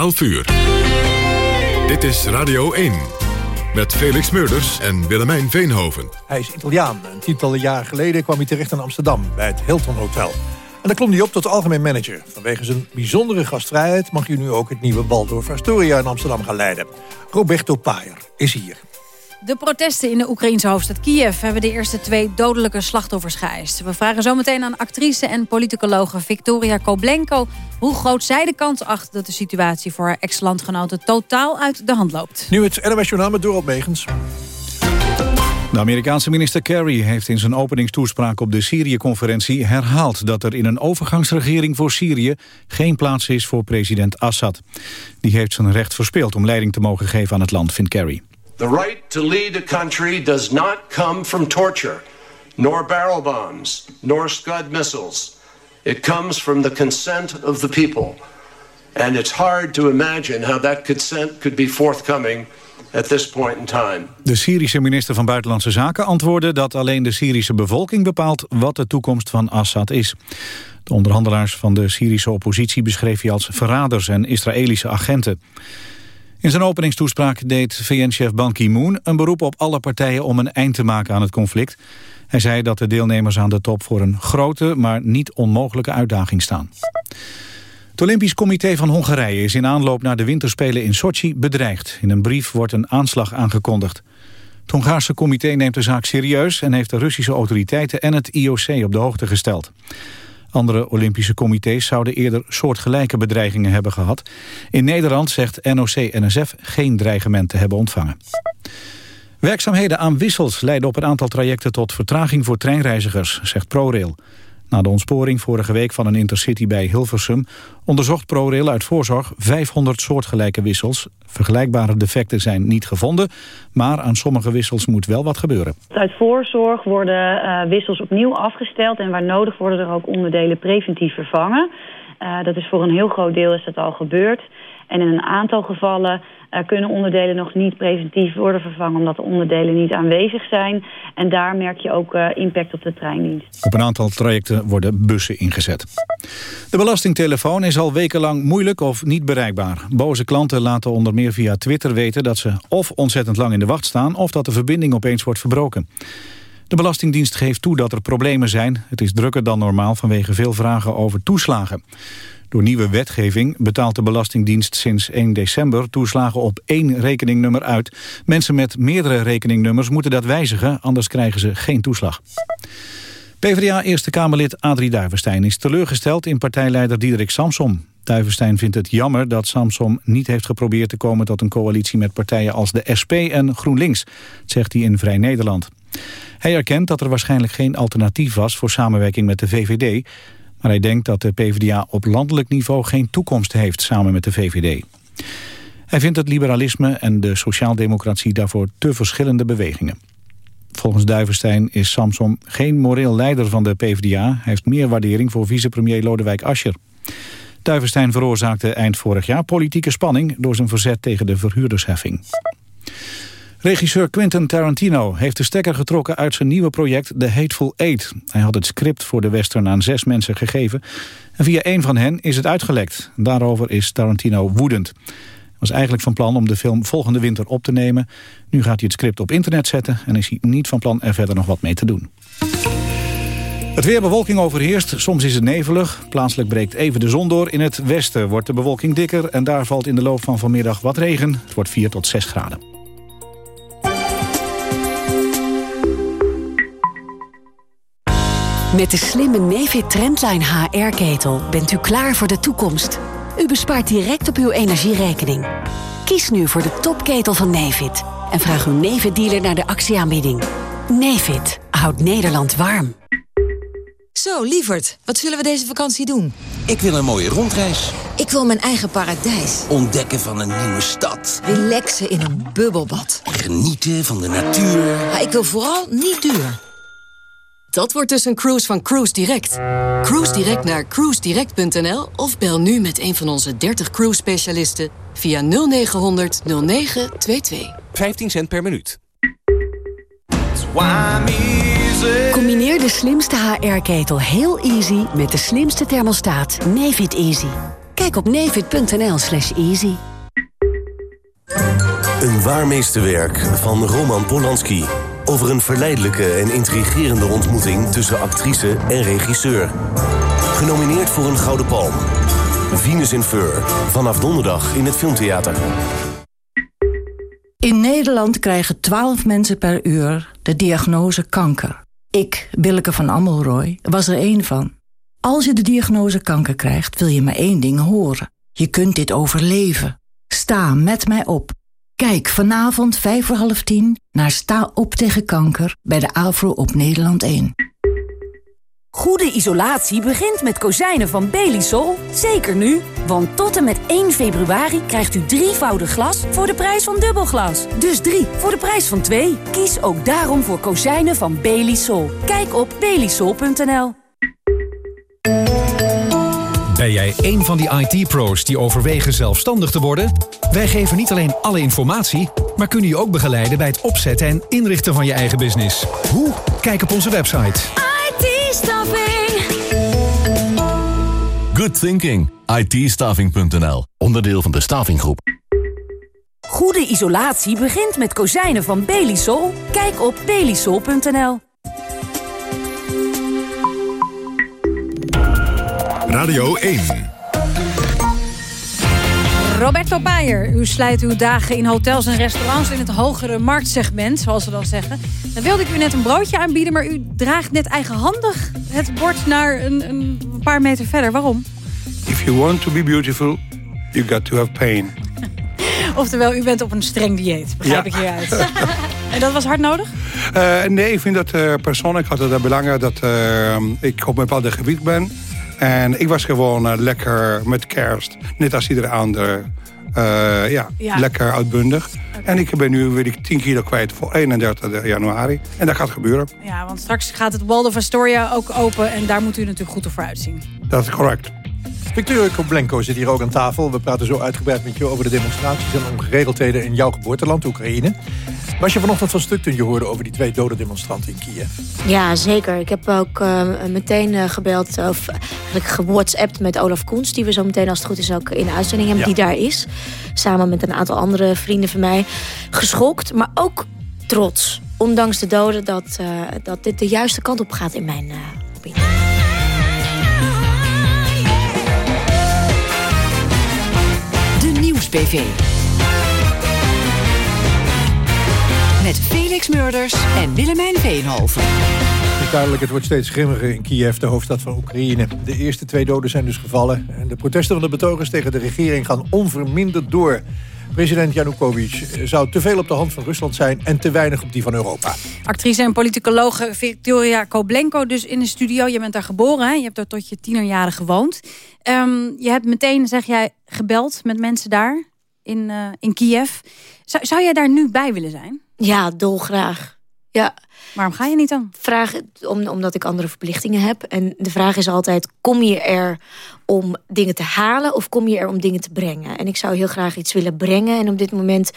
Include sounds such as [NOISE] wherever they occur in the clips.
12 uur. Dit is Radio 1. Met Felix Meurders en Willemijn Veenhoven. Hij is Italiaan. Een tientallen jaar geleden kwam hij terecht in Amsterdam... bij het Hilton Hotel. En daar klom hij op tot algemeen manager. Vanwege zijn bijzondere gastvrijheid... mag hij nu ook het nieuwe Waldorf Astoria in Amsterdam gaan leiden. Roberto Paier is hier. De protesten in de Oekraïnse hoofdstad Kiev hebben de eerste twee dodelijke slachtoffers geëist. We vragen zometeen aan actrice en politicologe Victoria Koblenko hoe groot zij de kans acht dat de situatie voor haar ex-landgenoten totaal uit de hand loopt. Nu het NMS Journaal met Dorot Megens. De Amerikaanse minister Kerry heeft in zijn openingstoespraak op de Syrië-conferentie herhaald dat er in een overgangsregering voor Syrië geen plaats is voor president Assad. Die heeft zijn recht verspeeld om leiding te mogen geven aan het land, vindt Kerry. The right to lead a country does not come from torture, nor barrel bombs, nor Scud missiles. It comes from the consent of the people. And it's hard to imagine how that consent could be forthcoming at this point in time. De Syrische minister van Buitenlandse Zaken antwoordde dat alleen de Syrische bevolking bepaalt wat de toekomst van Assad is. De onderhandelaars van de Syrische oppositie beschreef hij als verraders en Israëlische agenten. In zijn openingstoespraak deed VN-chef Ban Ki-moon een beroep op alle partijen om een eind te maken aan het conflict. Hij zei dat de deelnemers aan de top voor een grote, maar niet onmogelijke uitdaging staan. Het Olympisch Comité van Hongarije is in aanloop naar de winterspelen in Sochi bedreigd. In een brief wordt een aanslag aangekondigd. Het Hongaarse comité neemt de zaak serieus en heeft de Russische autoriteiten en het IOC op de hoogte gesteld. Andere Olympische comité's zouden eerder soortgelijke bedreigingen hebben gehad. In Nederland zegt NOC-NSF geen dreigement te hebben ontvangen. Werkzaamheden aan wissels leiden op een aantal trajecten tot vertraging voor treinreizigers, zegt ProRail. Na de ontsporing vorige week van een intercity bij Hilversum... onderzocht ProRail uit voorzorg 500 soortgelijke wissels. Vergelijkbare defecten zijn niet gevonden... maar aan sommige wissels moet wel wat gebeuren. Uit voorzorg worden uh, wissels opnieuw afgesteld... en waar nodig worden er ook onderdelen preventief vervangen. Uh, dat is voor een heel groot deel is dat al gebeurd. En in een aantal gevallen uh, kunnen onderdelen nog niet preventief worden vervangen... omdat de onderdelen niet aanwezig zijn. En daar merk je ook uh, impact op de treindienst. Op een aantal trajecten worden bussen ingezet. De belastingtelefoon is al wekenlang moeilijk of niet bereikbaar. Boze klanten laten onder meer via Twitter weten... dat ze of ontzettend lang in de wacht staan... of dat de verbinding opeens wordt verbroken. De Belastingdienst geeft toe dat er problemen zijn. Het is drukker dan normaal vanwege veel vragen over toeslagen. Door nieuwe wetgeving betaalt de Belastingdienst sinds 1 december toeslagen op één rekeningnummer uit. Mensen met meerdere rekeningnummers moeten dat wijzigen, anders krijgen ze geen toeslag. PvdA Eerste Kamerlid Adrie Duivenstein is teleurgesteld in partijleider Diederik Samsom. Duivenstein vindt het jammer dat Samsom niet heeft geprobeerd te komen tot een coalitie met partijen als de SP en GroenLinks, zegt hij in Vrij Nederland. Hij erkent dat er waarschijnlijk geen alternatief was voor samenwerking met de VVD, maar hij denkt dat de PvdA op landelijk niveau geen toekomst heeft samen met de VVD. Hij vindt het liberalisme en de sociaaldemocratie daarvoor te verschillende bewegingen. Volgens Duivenstein is Samson geen moreel leider van de PvdA. Hij heeft meer waardering voor vicepremier Lodewijk Asscher. Duivenstein veroorzaakte eind vorig jaar politieke spanning... door zijn verzet tegen de verhuurdersheffing. Regisseur Quentin Tarantino heeft de stekker getrokken uit zijn nieuwe project The Hateful Eight. Hij had het script voor de western aan zes mensen gegeven. En via een van hen is het uitgelekt. Daarover is Tarantino woedend. Hij was eigenlijk van plan om de film volgende winter op te nemen. Nu gaat hij het script op internet zetten... en is hij niet van plan er verder nog wat mee te doen. Het weer bewolking overheerst, soms is het nevelig. Plaatselijk breekt even de zon door. In het westen wordt de bewolking dikker... en daar valt in de loop van vanmiddag wat regen. Het wordt 4 tot 6 graden. Met de slimme Nefit Trendline HR-ketel bent u klaar voor de toekomst. U bespaart direct op uw energierekening. Kies nu voor de topketel van Nefit en vraag uw Nefit-dealer naar de actieaanbieding. Nefit houdt Nederland warm. Zo, lieverd, wat zullen we deze vakantie doen? Ik wil een mooie rondreis. Ik wil mijn eigen paradijs. Ontdekken van een nieuwe stad. Relaxen in een bubbelbad. Genieten van de natuur. Maar ik wil vooral niet duur. Dat wordt dus een cruise van Cruise Direct. Cruise Direct naar cruisedirect.nl of bel nu met een van onze 30 cruise specialisten via 0900 0922. 15 cent per minuut. Combineer de slimste HR-ketel heel easy met de slimste thermostaat Nefit Easy. Kijk op nevid.nl slash easy. Een waar meesterwerk van Roman Polanski. Over een verleidelijke en intrigerende ontmoeting tussen actrice en regisseur. Genomineerd voor een Gouden Palm. Venus in Fur. Vanaf donderdag in het Filmtheater. In Nederland krijgen 12 mensen per uur de diagnose kanker. Ik, Willeke van Ammelrooy, was er één van. Als je de diagnose kanker krijgt, wil je maar één ding horen. Je kunt dit overleven. Sta met mij op. Kijk vanavond vijf voor half tien naar Sta op tegen kanker bij de AVRO op Nederland 1. Goede isolatie begint met kozijnen van Belisol. Zeker nu, want tot en met 1 februari krijgt u drievoudig glas voor de prijs van dubbelglas. Dus drie voor de prijs van twee. Kies ook daarom voor kozijnen van Belisol. Kijk op belisol.nl. Ben jij een van die IT-pro's die overwegen zelfstandig te worden? Wij geven niet alleen alle informatie, maar kunnen je ook begeleiden bij het opzetten en inrichten van je eigen business. Hoe? Kijk op onze website. IT-staffing. Good thinking. it Onderdeel van de Stavinggroep. Goede isolatie begint met kozijnen van Belisol. Kijk op belisol.nl. Radio 1. Roberto Bayer, u slijt uw dagen in hotels en restaurants... in het hogere marktsegment, zoals ze dan zeggen. Dan wilde ik u net een broodje aanbieden... maar u draagt net eigenhandig het bord naar een, een paar meter verder. Waarom? If you want to be beautiful, you got to have pain. [LAUGHS] Oftewel, u bent op een streng dieet, begrijp ik hieruit. [LAUGHS] en dat was hard nodig? Uh, nee, ik vind dat uh, persoonlijk had het belangrijk dat uh, ik op een bepaald gebied ben. En ik was gewoon lekker met kerst, net als iedere andere. Ja, ja, lekker uitbundig. En ik ben nu weet ik 10 kilo kwijt voor 31 januari. En dat gaat gebeuren. Ja, want straks gaat het Waldorf Astoria ook open. En daar moet u natuurlijk goed voor uitzien. Dat is correct. Victor Koblenko zit hier ook aan tafel. We praten zo uitgebreid met je over de demonstraties en ongeregeldheden in jouw geboorteland, Oekraïne. Was je vanochtend van stuk toen je hoorde over die twee dode demonstranten in Kiev? Ja, zeker. Ik heb ook uh, meteen uh, gebeld, of eigenlijk gewhatsappt met Olaf Koens... die we zo meteen als het goed is ook in de uitzending hebben, ja. die daar is. Samen met een aantal andere vrienden van mij. Geschokt, maar ook trots. Ondanks de doden dat, uh, dat dit de juiste kant op gaat in mijn Met Felix Murders en Willemijn is duidelijk, het wordt steeds grimmiger in Kiev, de hoofdstad van Oekraïne. De eerste twee doden zijn dus gevallen. En de protesten van de betogers tegen de regering gaan onverminderd door. President Janukovic zou te veel op de hand van Rusland zijn... en te weinig op die van Europa. Actrice en politicologe Victoria Koblenko dus in de studio. Je bent daar geboren, hè? je hebt daar tot je tienerjaren gewoond. Um, je hebt meteen, zeg jij, gebeld met mensen daar in, uh, in Kiev. Zou, zou jij daar nu bij willen zijn? Ja, dolgraag. Ja. Waarom ga je niet dan? Vraag, om, omdat ik andere verplichtingen heb. En de vraag is altijd, kom je er om dingen te halen... of kom je er om dingen te brengen? En ik zou heel graag iets willen brengen. En op dit moment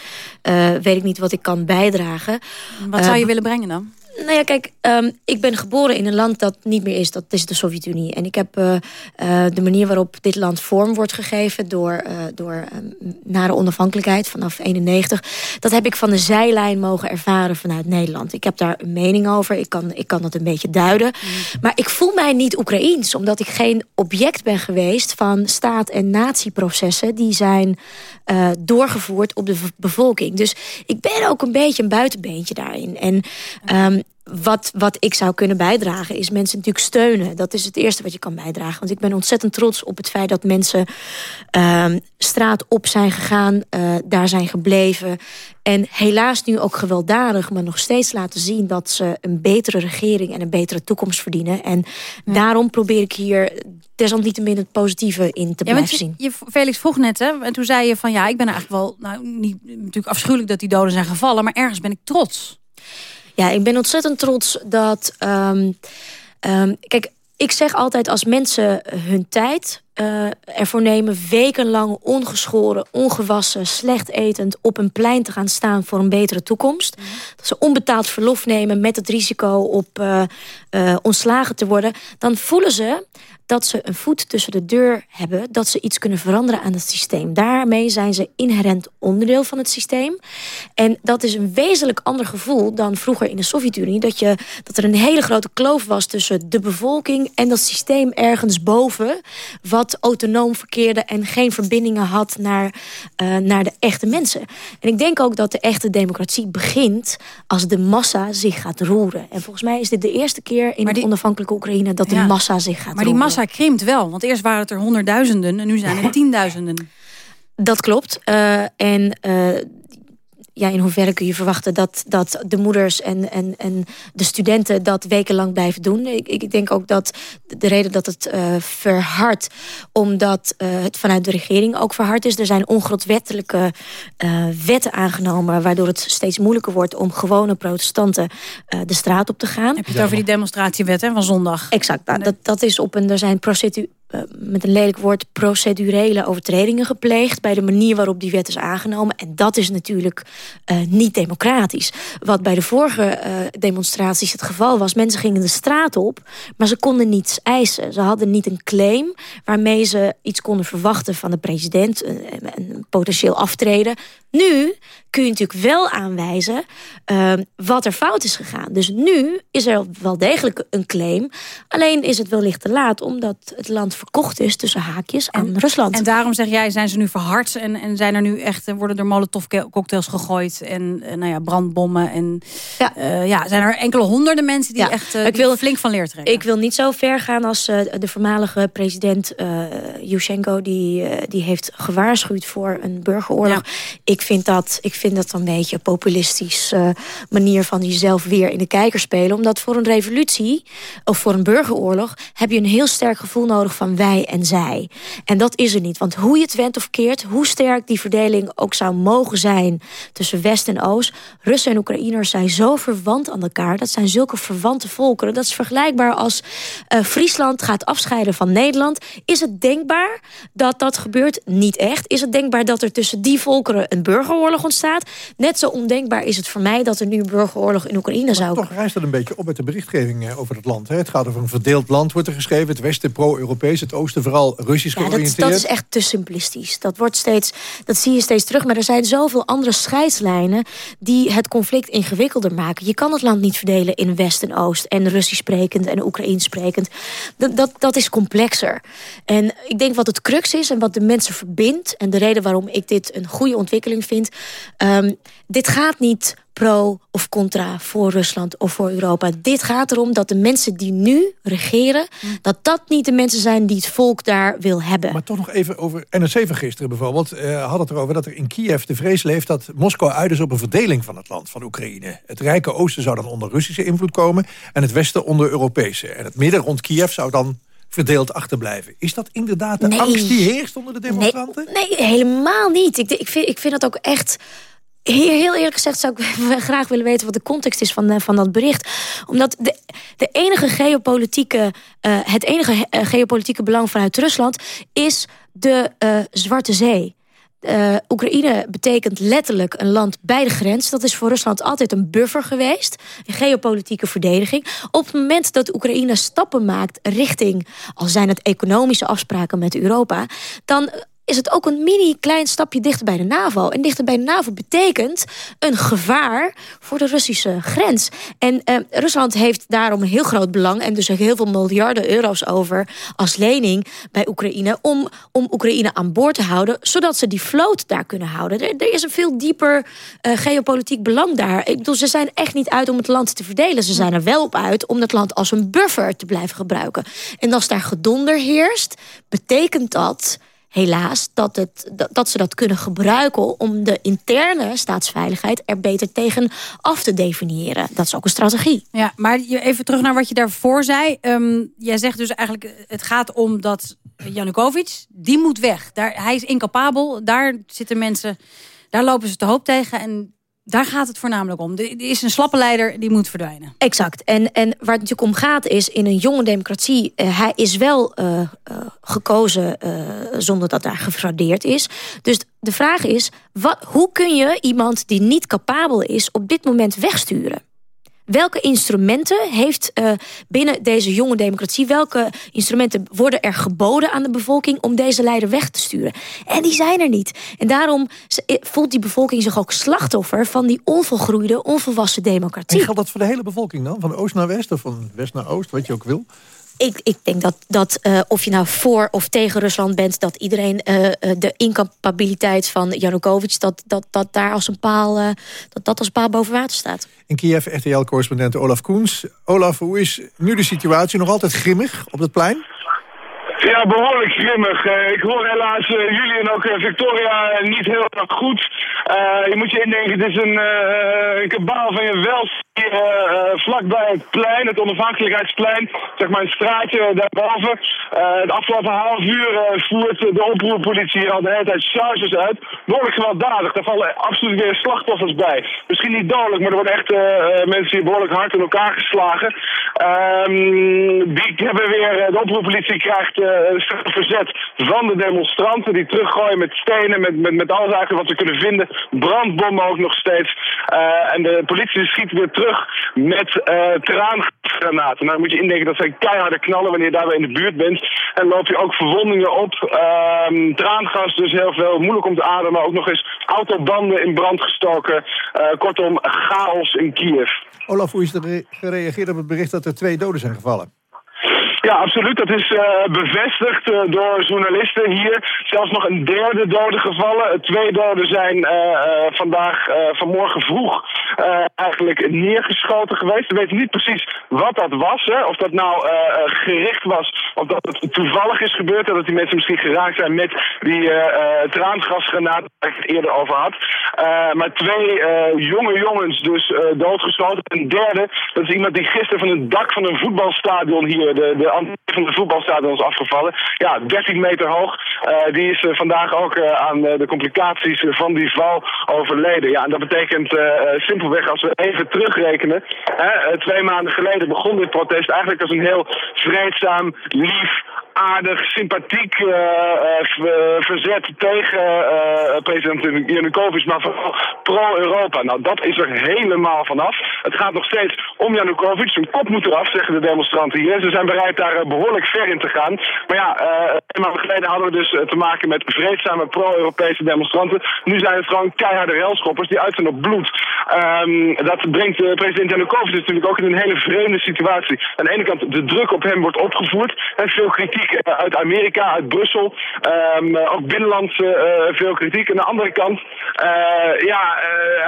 uh, weet ik niet wat ik kan bijdragen. Wat zou je uh, willen brengen dan? Nou ja, kijk, um, ik ben geboren in een land dat niet meer is. Dat is de Sovjet-Unie. En ik heb uh, uh, de manier waarop dit land vorm wordt gegeven... door, uh, door um, na de onafhankelijkheid vanaf 91... dat heb ik van de zijlijn mogen ervaren vanuit Nederland. Ik heb daar een mening over. Ik kan, ik kan dat een beetje duiden. Mm. Maar ik voel mij niet Oekraïens. Omdat ik geen object ben geweest van staat- en natieprocessen... die zijn doorgevoerd op de bevolking. Dus ik ben ook een beetje een buitenbeentje daarin. En um, wat, wat ik zou kunnen bijdragen is mensen natuurlijk steunen. Dat is het eerste wat je kan bijdragen. Want ik ben ontzettend trots op het feit dat mensen uh, straat op zijn gegaan. Uh, daar zijn gebleven. En helaas nu ook gewelddadig, maar nog steeds laten zien... dat ze een betere regering en een betere toekomst verdienen. En ja. daarom probeer ik hier desalniettemin het positieve in te ja, blijven zien. Je, Felix vroeg net, hè, en toen zei je van... ja, ik ben eigenlijk wel, nou, niet, natuurlijk afschuwelijk dat die doden zijn gevallen... maar ergens ben ik trots. Ja, ik ben ontzettend trots dat... Um, um, kijk, ik zeg altijd als mensen hun tijd uh, ervoor nemen wekenlang ongeschoren, ongewassen, slecht etend op een plein te gaan staan voor een betere toekomst. Mhm. Dat ze onbetaald verlof nemen met het risico op uh, uh, ontslagen te worden. Dan voelen ze dat ze een voet tussen de deur hebben... dat ze iets kunnen veranderen aan het systeem. Daarmee zijn ze inherent onderdeel van het systeem. En dat is een wezenlijk ander gevoel dan vroeger in de Sovjet-Unie... Dat, je, dat er een hele grote kloof was tussen de bevolking... en dat systeem ergens boven... wat autonoom verkeerde en geen verbindingen had naar, uh, naar de echte mensen. En ik denk ook dat de echte democratie begint... als de massa zich gaat roeren. En volgens mij is dit de eerste keer in die, onafhankelijke Oekraïne... dat de massa zich gaat maar roeren. Die massa krimpt wel, want eerst waren het er honderdduizenden... en nu zijn het [LAUGHS] tienduizenden. Dat klopt. Uh, en uh, ja, in hoeverre kun je verwachten dat, dat de moeders en, en, en de studenten dat wekenlang blijven doen. Ik, ik denk ook dat de reden dat het uh, verhardt, omdat uh, het vanuit de regering ook verhard is. Er zijn ongrondwettelijke uh, wetten aangenomen, waardoor het steeds moeilijker wordt om gewone protestanten de straat op te gaan. Heb je het over die demonstratiewet hè, van zondag? Exact, nou, dat, dat is op een, er zijn eh, met een lelijk woord procedurele overtredingen gepleegd... bij de manier waarop die wet is aangenomen. En dat is natuurlijk uh, niet democratisch. Wat bij de vorige uh, demonstraties het geval was... mensen gingen de straat op, maar ze konden niets eisen. Ze hadden niet een claim waarmee ze iets konden verwachten van de president... een, potentieel aftreden. Nu kun je natuurlijk wel aanwijzen uh, wat er fout is gegaan. Dus nu is er wel degelijk een claim. Alleen is het wellicht te laat omdat het land verkocht is tussen haakjes aan en, Rusland. En daarom zeg jij, zijn ze nu verhard en, en zijn er nu echt, worden er molotov cocktails gegooid en uh, nou ja, brandbommen. En ja. Uh, ja, zijn er enkele honderden mensen die ja. echt uh, ik wil, flink van leer trekken. Ik wil niet zo ver gaan als de voormalige president Yushchenko. Die, die heeft gewaarschuwd voor een burgeroorlog. Ja. Ik vind dat, ik vind dat een beetje een populistisch manier van jezelf weer in de kijker spelen. Omdat voor een revolutie of voor een burgeroorlog heb je een heel sterk gevoel nodig van wij en zij. En dat is er niet. Want hoe je het went of keert, hoe sterk die verdeling ook zou mogen zijn tussen West en Oost. Russen en Oekraïners zijn zo verwant aan elkaar. Dat zijn zulke verwante volkeren. Dat is vergelijkbaar als uh, Friesland gaat afscheiden van Nederland. Is het denkbaar dat dat gebeurt? Niet echt. Is het denkbaar dat er tussen die volkeren een burgeroorlog ontstaat? Net zo ondenkbaar is het voor mij dat er nu een burgeroorlog in Oekraïne maar zou... Toch rijst dat een beetje op met de berichtgeving eh, over het land. Hè? Het gaat over een verdeeld land, wordt er geschreven. Het Westen pro-Europees, het Oosten vooral Russisch ja, georiënteerd. Dat, dat is echt te simplistisch. Dat, wordt steeds, dat zie je steeds terug. Maar er zijn zoveel andere scheidslijnen die het conflict ingewikkelder maken. Je kan het land niet verdelen in West en Oost en Russisch sprekend en Oekraïens sprekend. Dat, dat, dat is complexer. En ik denk wat het crux is en wat de mensen verbindt... en de reden waarom ik dit een goede ontwikkeling vind... Um, dit gaat niet pro of contra voor Rusland of voor Europa. Dit gaat erom dat de mensen die nu regeren... dat dat niet de mensen zijn die het volk daar wil hebben. Maar toch nog even over NRC van gisteren bijvoorbeeld. Uh, had het erover dat er in Kiev de vrees leeft... dat Moskou uit is op een verdeling van het land, van Oekraïne. Het rijke oosten zou dan onder Russische invloed komen... en het westen onder Europese. En het midden rond Kiev zou dan verdeeld achterblijven. Is dat inderdaad de nee. angst die heerst onder de demonstranten? Nee, nee helemaal niet. Ik, ik, vind, ik vind dat ook echt Heel eerlijk gezegd zou ik [LAUGHS] graag willen weten wat de context is van, van dat bericht. Omdat de, de enige geopolitieke, uh, het enige geopolitieke belang vanuit Rusland is de Zwarte Zee. Oekraïne betekent letterlijk een land bij de grens. Dat is voor Rusland altijd een buffer geweest. Een geopolitieke verdediging. Op het moment dat Oekraïne stappen maakt richting... al zijn het economische afspraken met Europa... dan is het ook een mini klein stapje dichter bij de NAVO. En dichter bij de NAVO betekent een gevaar voor de Russische grens. En eh, Rusland heeft daarom een heel groot belang... en dus ook heel veel miljarden euro's over als lening bij Oekraïne... om, om Oekraïne aan boord te houden, zodat ze die vloot daar kunnen houden. Er, is een veel dieper uh, geopolitiek belang daar. Ik bedoel, ze zijn echt niet uit om het land te verdelen. Ze zijn er wel op uit om het land als een buffer te blijven gebruiken. En als daar gedonder heerst, betekent dat helaas dat, het, dat, ze dat kunnen gebruiken... om de interne staatsveiligheid er beter tegen af te definiëren. Dat is ook een strategie. Ja, maar even terug naar wat je daarvoor zei. Um, jij zegt dus eigenlijk, het gaat om dat Janukovic, die moet weg. Daar, hij is incapabel, daar zitten mensen... daar lopen ze te hoop tegen en Daar gaat het voornamelijk om. Er is een slappe leider, die moet verdwijnen. Exact. En, en waar het natuurlijk om gaat is, in een jonge democratie... Uh, hij is wel uh, uh, gekozen zonder dat daar gefraudeerd is. Dus de vraag is, wat, hoe kun je iemand die niet capabel is... op dit moment wegsturen? Welke instrumenten heeft uh, binnen deze jonge democratie... welke instrumenten worden er geboden aan de bevolking... om deze leider weg te sturen? En die zijn er niet. En daarom voelt die bevolking zich ook slachtoffer... van die onvolgroeide, onvolwassen democratie. En geldt dat voor de hele bevolking dan? Van oost naar west of van west naar oost, wat je ook wil? Ik, ik denk dat, dat uh, of je nou voor of tegen Rusland bent... dat iedereen uh, de incapabiliteit van Janukovic... Dat, dat, dat daar als een paal, dat, dat als paal boven water staat. In Kiev RTL-correspondent Olaf Koens. Olaf, hoe is nu de situatie? Nog altijd grimmig op het plein? Ja, behoorlijk grimmig. Uh, ik hoor helaas uh, jullie en ook uh, Victoria niet heel erg goed. je moet je indenken, het is een, een kabaal van je wels hier vlakbij het plein, het onafhankelijkheidsplein. Zeg maar een straatje daarboven. het afgelopen half uur voert de oproerpolitie al de hele tijd charges uit. Behoorlijk gewelddadig. Daar vallen absoluut weer slachtoffers bij. Misschien niet dodelijk, maar er worden echt mensen hier behoorlijk hard in elkaar geslagen. Um, die hebben weer, de oproerpolitie krijgt uh, verzet van de demonstranten die teruggooien met stenen, met, met, met alles eigenlijk wat ze kunnen vinden. Brandbommen ook nog steeds. Uh, en de politie schiet weer terug met uh, traangranaten. Nou moet je indenken dat zijn keiharde knallen wanneer je daarbij in de buurt bent. En loop je ook verwondingen op. Uh, traangas dus heel veel. Moeilijk om te ademen. Ook nog eens autobanden in brand gestoken. kortom, chaos in Kiev. Olaf, hoe is er gereageerd op het bericht dat er twee doden zijn gevallen? Ja, absoluut. Dat is uh, bevestigd uh, door journalisten hier. Zelfs nog een derde dode gevallen. Twee doden zijn vandaag, vanmorgen vroeg eigenlijk neergeschoten geweest. We weten niet precies wat dat was. Hè? Of dat nou gericht was. Of dat het toevallig is gebeurd. Dat die mensen misschien geraakt zijn met die traangasgranaat waar ik het eerder over had. maar twee jonge jongens dus doodgeschoten. Een derde, dat is iemand die gisteren van het dak van een voetbalstadion hier... de, de van de voetbalstadion is afgevallen. Ja, 13 meter hoog. Uh, die is uh, vandaag ook uh, aan de complicaties van die val overleden. Ja, en dat betekent simpelweg als we even terugrekenen. twee maanden geleden begon dit protest eigenlijk als een heel vreedzaam, lief, aardig, sympathiek uh, uh, verzet tegen president Janukovic, maar vooral pro-Europa. Nou, dat is er helemaal vanaf. Het gaat nog steeds om Janukovic. Zijn kop moet eraf, zeggen de demonstranten hier. Ze zijn bereid daar behoorlijk ver in te gaan. Maar ja, een maand geleden hadden we dus te maken met vreedzame pro-Europese demonstranten. Nu zijn het gewoon keiharde railschoppers die uit zijn op bloed. Um, dat brengt president Janukovic natuurlijk ook in een hele vreemde situatie. Aan de ene kant de druk op hem wordt opgevoerd en veel kritiek kritiek uit Amerika, uit Brussel. Um, ook binnenlands uh, veel kritiek. Aan de andere kant, ja,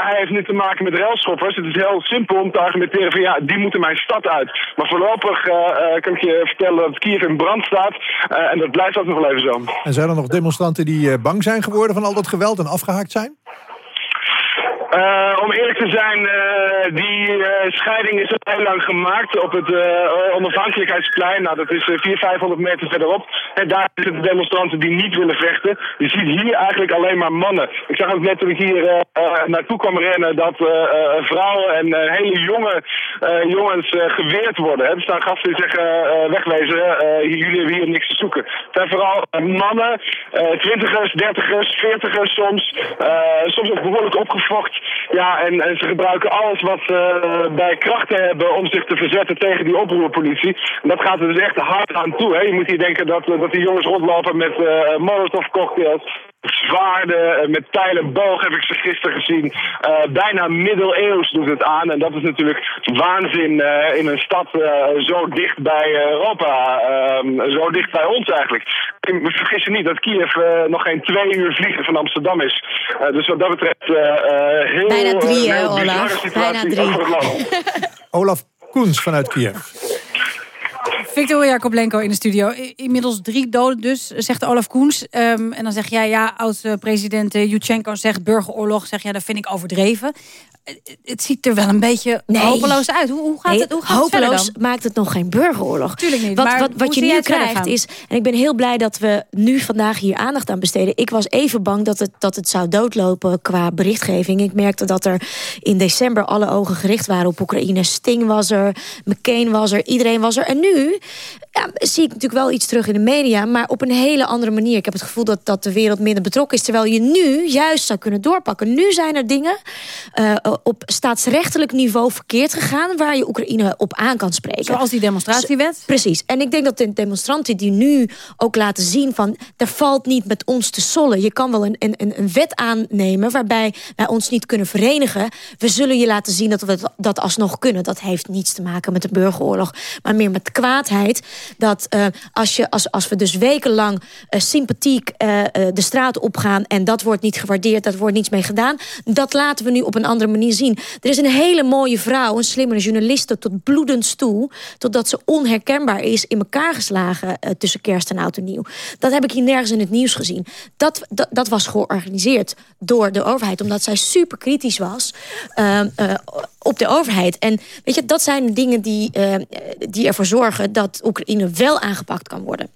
hij heeft nu te maken met railschoppers. Het is heel simpel om te argumenteren van ja, die moeten mijn stad uit. Maar voorlopig kan ik je vertellen dat Kiev in brand staat. en dat blijft ook nog wel even zo. En zijn er nog demonstranten die bang zijn geworden van al dat geweld en afgehaakt zijn? Uh, om eerlijk te zijn, uh, die uh, scheiding is al heel lang gemaakt op het onafhankelijkheidsplein. Nou, dat is 400, 500 meter verderop. En daar zitten de demonstranten die niet willen vechten. Je ziet hier eigenlijk alleen maar mannen. Ik zag ook net toen ik hier naartoe kwam rennen dat vrouwen en hele jonge jongens geweerd worden. Hè. Staan gasten die zeggen, wegwezen, jullie hebben hier niks te zoeken. Het zijn vooral mannen, twintigers, dertigers, veertigers soms. soms ook behoorlijk opgevocht. Ja, en, ze gebruiken alles wat ze uh, bij krachten hebben om zich te verzetten tegen die oproerpolitie. En dat gaat er dus echt hard aan toe. Hè. Je moet hier denken dat, dat die jongens rondlopen met uh, molotov cocktails zwaarden, eh, met pijlen boog heb ik ze gisteren gezien. Uh, bijna middeleeuws doet het aan. En dat is natuurlijk waanzin in een stad zo dicht bij Europa. Ehm, zo dicht bij ons eigenlijk. Ik vergis je niet dat Kiev nog geen twee uur vliegen van Amsterdam is. dus wat dat betreft heel... Bijna drie, hè, Olaf? Bijna drie. [LAUGHS] Olaf Koens vanuit Kiev. Victoria Koblenko in de studio. Inmiddels drie doden dus, zegt Olaf Koens. Um, en dan zeg jij, ja, oud-president Yushchenko zegt burgeroorlog. Zeg jij, dat vind ik overdreven het ziet er wel een beetje hopeloos uit. Hoe, hoe gaat het, hoe gaat hopeloos maakt het nog geen burgeroorlog. Tuurlijk niet. Wat, maar wat, wat je nu krijgt is... En ik ben heel blij dat we nu vandaag hier aandacht aan besteden. Ik was even bang dat het, dat het zou doodlopen qua berichtgeving. Ik merkte dat er in december alle ogen gericht waren op Oekraïne. Sting was er, McCain was er, iedereen was er. En nu ja, zie ik natuurlijk wel iets terug in de media... maar op een hele andere manier. Ik heb het gevoel dat, dat de wereld minder betrokken is... terwijl je nu juist zou kunnen doorpakken. Nu zijn er dingen... Uh, op staatsrechtelijk niveau verkeerd gegaan... waar je Oekraïne op aan kan spreken. Zoals die demonstratiewet? Precies. En ik denk dat de demonstranten die nu ook laten zien van... er valt niet met ons te sollen. Je kan wel een, een, een wet aannemen waarbij wij ons niet kunnen verenigen. We zullen je laten zien dat we dat alsnog kunnen. Dat heeft niets te maken met de burgeroorlog. Maar meer met kwaadheid. Dat uh, als, je, als, als we dus wekenlang uh, sympathiek uh, de straat opgaan... en dat wordt niet gewaardeerd, dat wordt niets mee gedaan... dat laten we nu op een andere manier zien. Er is een hele mooie vrouw, een slimmere journaliste... tot bloedend toe, totdat ze onherkenbaar is... in elkaar geslagen uh, tussen kerst en oud en nieuw. Dat heb ik hier nergens in het nieuws gezien. Dat, dat, was georganiseerd door de overheid... omdat zij super kritisch was uh, uh, op de overheid. En weet je, dat zijn dingen die, die ervoor zorgen... dat Oekraïne wel aangepakt kan worden.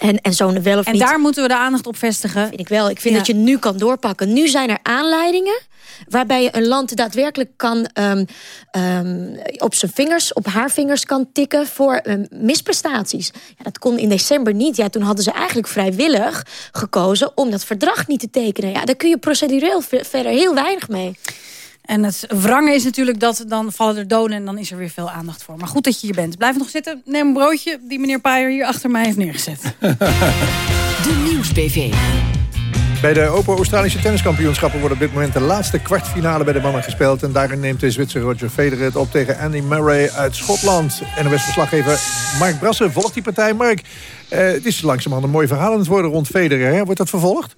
En, en zo'n wel of en niet. En daar moeten we de aandacht op vestigen. Vind ik wel. Ik vind ja. dat je nu kan doorpakken. Nu zijn er aanleidingen waarbij je een land daadwerkelijk kan um, um, op zijn vingers, op haar vingers kan tikken voor um, misprestaties. Ja, dat kon in december niet. Ja, toen hadden ze eigenlijk vrijwillig gekozen om dat verdrag niet te tekenen. Ja, daar kun je procedureel verder heel weinig mee. En het wrangen is natuurlijk dat dan vallen er doden... en dan is er weer veel aandacht voor. Maar goed dat je hier bent. Blijf nog zitten. Neem een broodje die meneer Paier hier achter mij heeft neergezet. [LAUGHS] De Nieuws-PV. Bij de Open Australische tenniskampioenschappen wordt op dit moment de laatste kwartfinale bij de mannen gespeeld. En daarin neemt de Zwitser Roger Federer het op tegen Andy Murray uit Schotland. NOS-verslaggever Mark Brassen volgt die partij. Mark, uh, het is langzamerhand een mooi verhaal aan het worden rond Federer. Hè? Wordt dat vervolgd?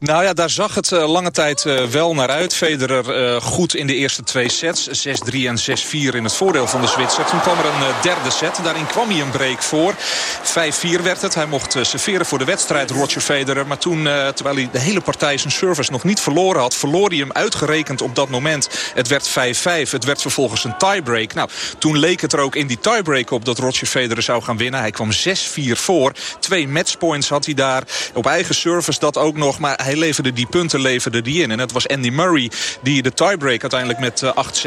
Nou ja, daar zag het uh, lange tijd uh, wel naar uit. Federer uh, goed in de eerste twee sets. 6-3 en 6-4 in het voordeel van de Zwitser. Toen kwam er een derde set. Daarin kwam hij een break voor. 5-4 werd het. Hij mocht serveren voor de wedstrijd, Roger Federer. Maar toen, terwijl hij de hele partij zijn service nog niet verloren had... verloor hij hem uitgerekend op dat moment. Het werd 5-5. Het werd vervolgens een tiebreak. Nou, toen leek het er ook in die tiebreak op dat Roger Federer zou gaan winnen. Hij kwam 6-4 voor. Twee matchpoints had hij daar. Op eigen service dat ook nog. Maar hij leverde die punten leverde die in. En het was Andy Murray die de tiebreak uiteindelijk met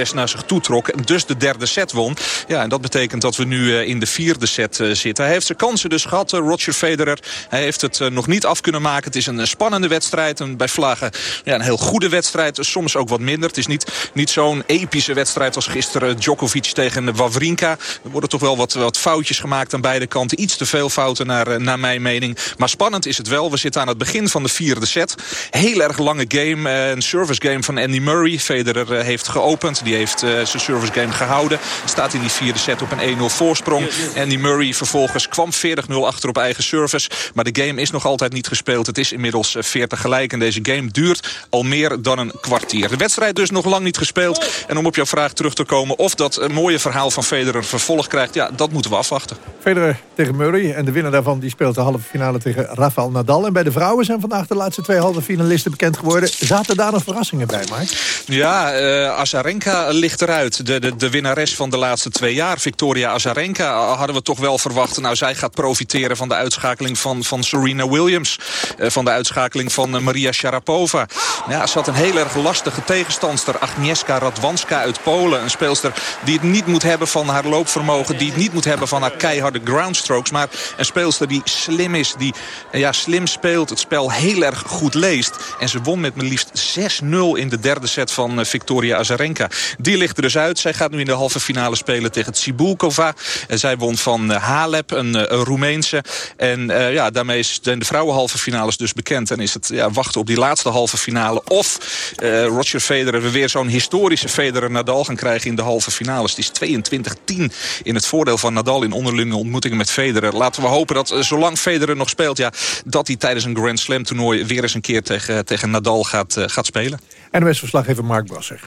8-6 naar zich toetrok. En dus de derde set won. Ja, en dat betekent dat we nu in de vierde set zitten. Hij heeft zijn kansen dus gehad, Roger Federer. Hij heeft het nog niet af kunnen maken. Het is een spannende wedstrijd. En bij Vlagen ja, een heel goede wedstrijd. Soms ook wat minder. Het is niet, niet zo'n epische wedstrijd als gisteren Djokovic tegen Wawrinka. Er worden toch wel wat, wat foutjes gemaakt aan beide kanten. Iets te veel fouten naar, naar mijn mening. Maar spannend is het wel. We zitten aan het begin van de vierde set. Heel erg lange game. Eh, een service game van Andy Murray. Federer eh, heeft geopend. Die heeft eh, zijn service game gehouden. Staat in die vierde set op een 1-0 voorsprong. Andy Murray vervolgens kwam 40-0 achter op eigen service. Maar de game is nog altijd niet gespeeld. Het is inmiddels 40 gelijk. En deze game duurt al meer dan een kwartier. De wedstrijd dus nog lang niet gespeeld. En om op jouw vraag terug te komen of dat mooie verhaal van Federer vervolg krijgt. Ja, dat moeten we afwachten. Federer tegen Murray. En de winnaar daarvan die speelt de halve finale tegen Rafael Nadal. En bij de vrouwen zijn vandaag de laatste twee halve finalisten bekend geworden. Zaten daar nog verrassingen bij, Mike? Ja, uh, Azarenka ligt eruit. De, de, de winnares van de laatste twee jaar, Victoria Azarenka... hadden we toch wel verwacht. Nou, zij gaat profiteren van de uitschakeling van, van Serena Williams. Uh, van de uitschakeling van uh, Maria Sharapova. Ja, ze had een heel erg lastige tegenstandster. Agnieszka Radwanska uit Polen. Een speelster die het niet moet hebben van haar loopvermogen. Die het niet moet hebben van haar keiharde groundstrokes. Maar een speelster die slim is. Die ja, slim speelt. Het spel heel erg goed leest. En ze won met maar liefst 6-0 in de derde set van uh, Victoria Azarenka. Die ligt er dus uit. Zij gaat nu in de halve finale spelen tegen Tsibulkova. En zij won van uh, Halep, een, uh, een Roemeense. En ja, daarmee zijn de vrouwenhalve finales dus bekend. En is het ja, wachten op die laatste halve finale. Of Roger Federer we weer zo'n historische Federer-Nadal gaan krijgen in de halve finales. Het is 22-10 in het voordeel van Nadal in onderlinge ontmoetingen met Federer. Laten we hopen dat zolang Federer nog speelt... Ja, dat hij tijdens een Grand Slam toernooi weer eens een keer tegen, tegen Nadal gaat, uh, gaat spelen. NOS-verslaggever Mark Brasser.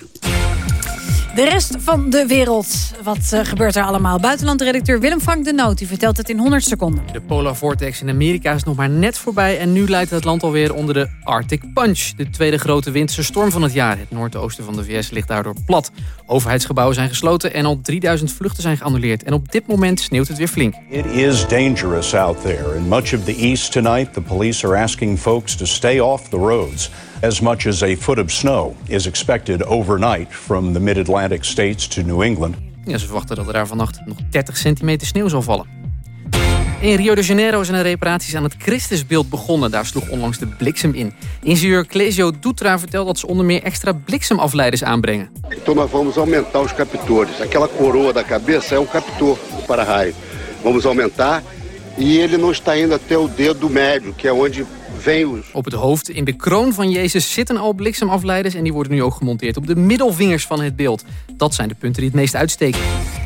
De rest van de wereld. Wat uh, gebeurt er allemaal? Buitenlandredacteur Willem Frank de Noot die vertelt het in 100 seconden. De polar vortex in Amerika is nog maar net voorbij... en nu leidt het land alweer onder de Arctic Punch. De tweede grote winterse storm van het jaar. Het noordoosten van de VS ligt daardoor plat. Overheidsgebouwen zijn gesloten en al 3000 vluchten zijn geannuleerd. En op dit moment sneeuwt het weer flink. It is dangerous out there. In much of the east tonight, the police are asking folks to stay off the roads. As much as a foot of snow is expected overnight from the mid-Atlantic states to New England. Ja, ze verwachten dat er daar vannacht nog 30 centimeter sneeuw zal vallen. In Rio de Janeiro zijn er reparaties aan het Christusbeeld begonnen. Daar sloeg onlangs de bliksem in. Ingenieur Clesio Dutra vertelt dat ze onder meer extra bliksemafleiders aanbrengen. Então nós vamos aumentar os captores. Aquela coroa da cabeça é um captor do para-raio. Vamos aumentar e ele não está indo até o dedo médio, que é onde op het hoofd in de kroon van Jezus zitten al bliksemafleiders... en die worden nu ook gemonteerd op de middelvingers van het beeld. Dat zijn de punten die het meest uitsteken.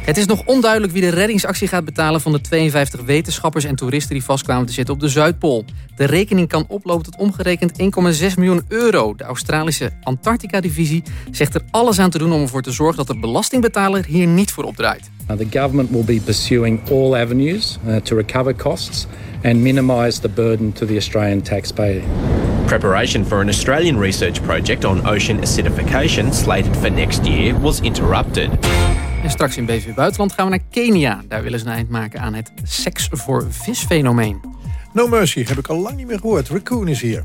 Het is nog onduidelijk wie de reddingsactie gaat betalen... van de 52 wetenschappers en toeristen die vastkwamen te zitten op de Zuidpool. De rekening kan oplopen tot omgerekend 1,6 miljoen euro. De Australische Antarctica-divisie zegt er alles aan te doen... om ervoor te zorgen dat de belastingbetaler hier niet voor opdraait. The government will be pursuing all avenues uh, to recover costs and minimise the burden to the Australian taxpayer. Preparation for an Australian research project on ocean acidification slated for next year was interrupted. En straks in BV Buitenland gaan we naar Kenia. Daar willen ze een eind maken aan het seks voor vis fenomeen. No Mercy heb ik al lang niet meer gehoord. Raccoon is hier.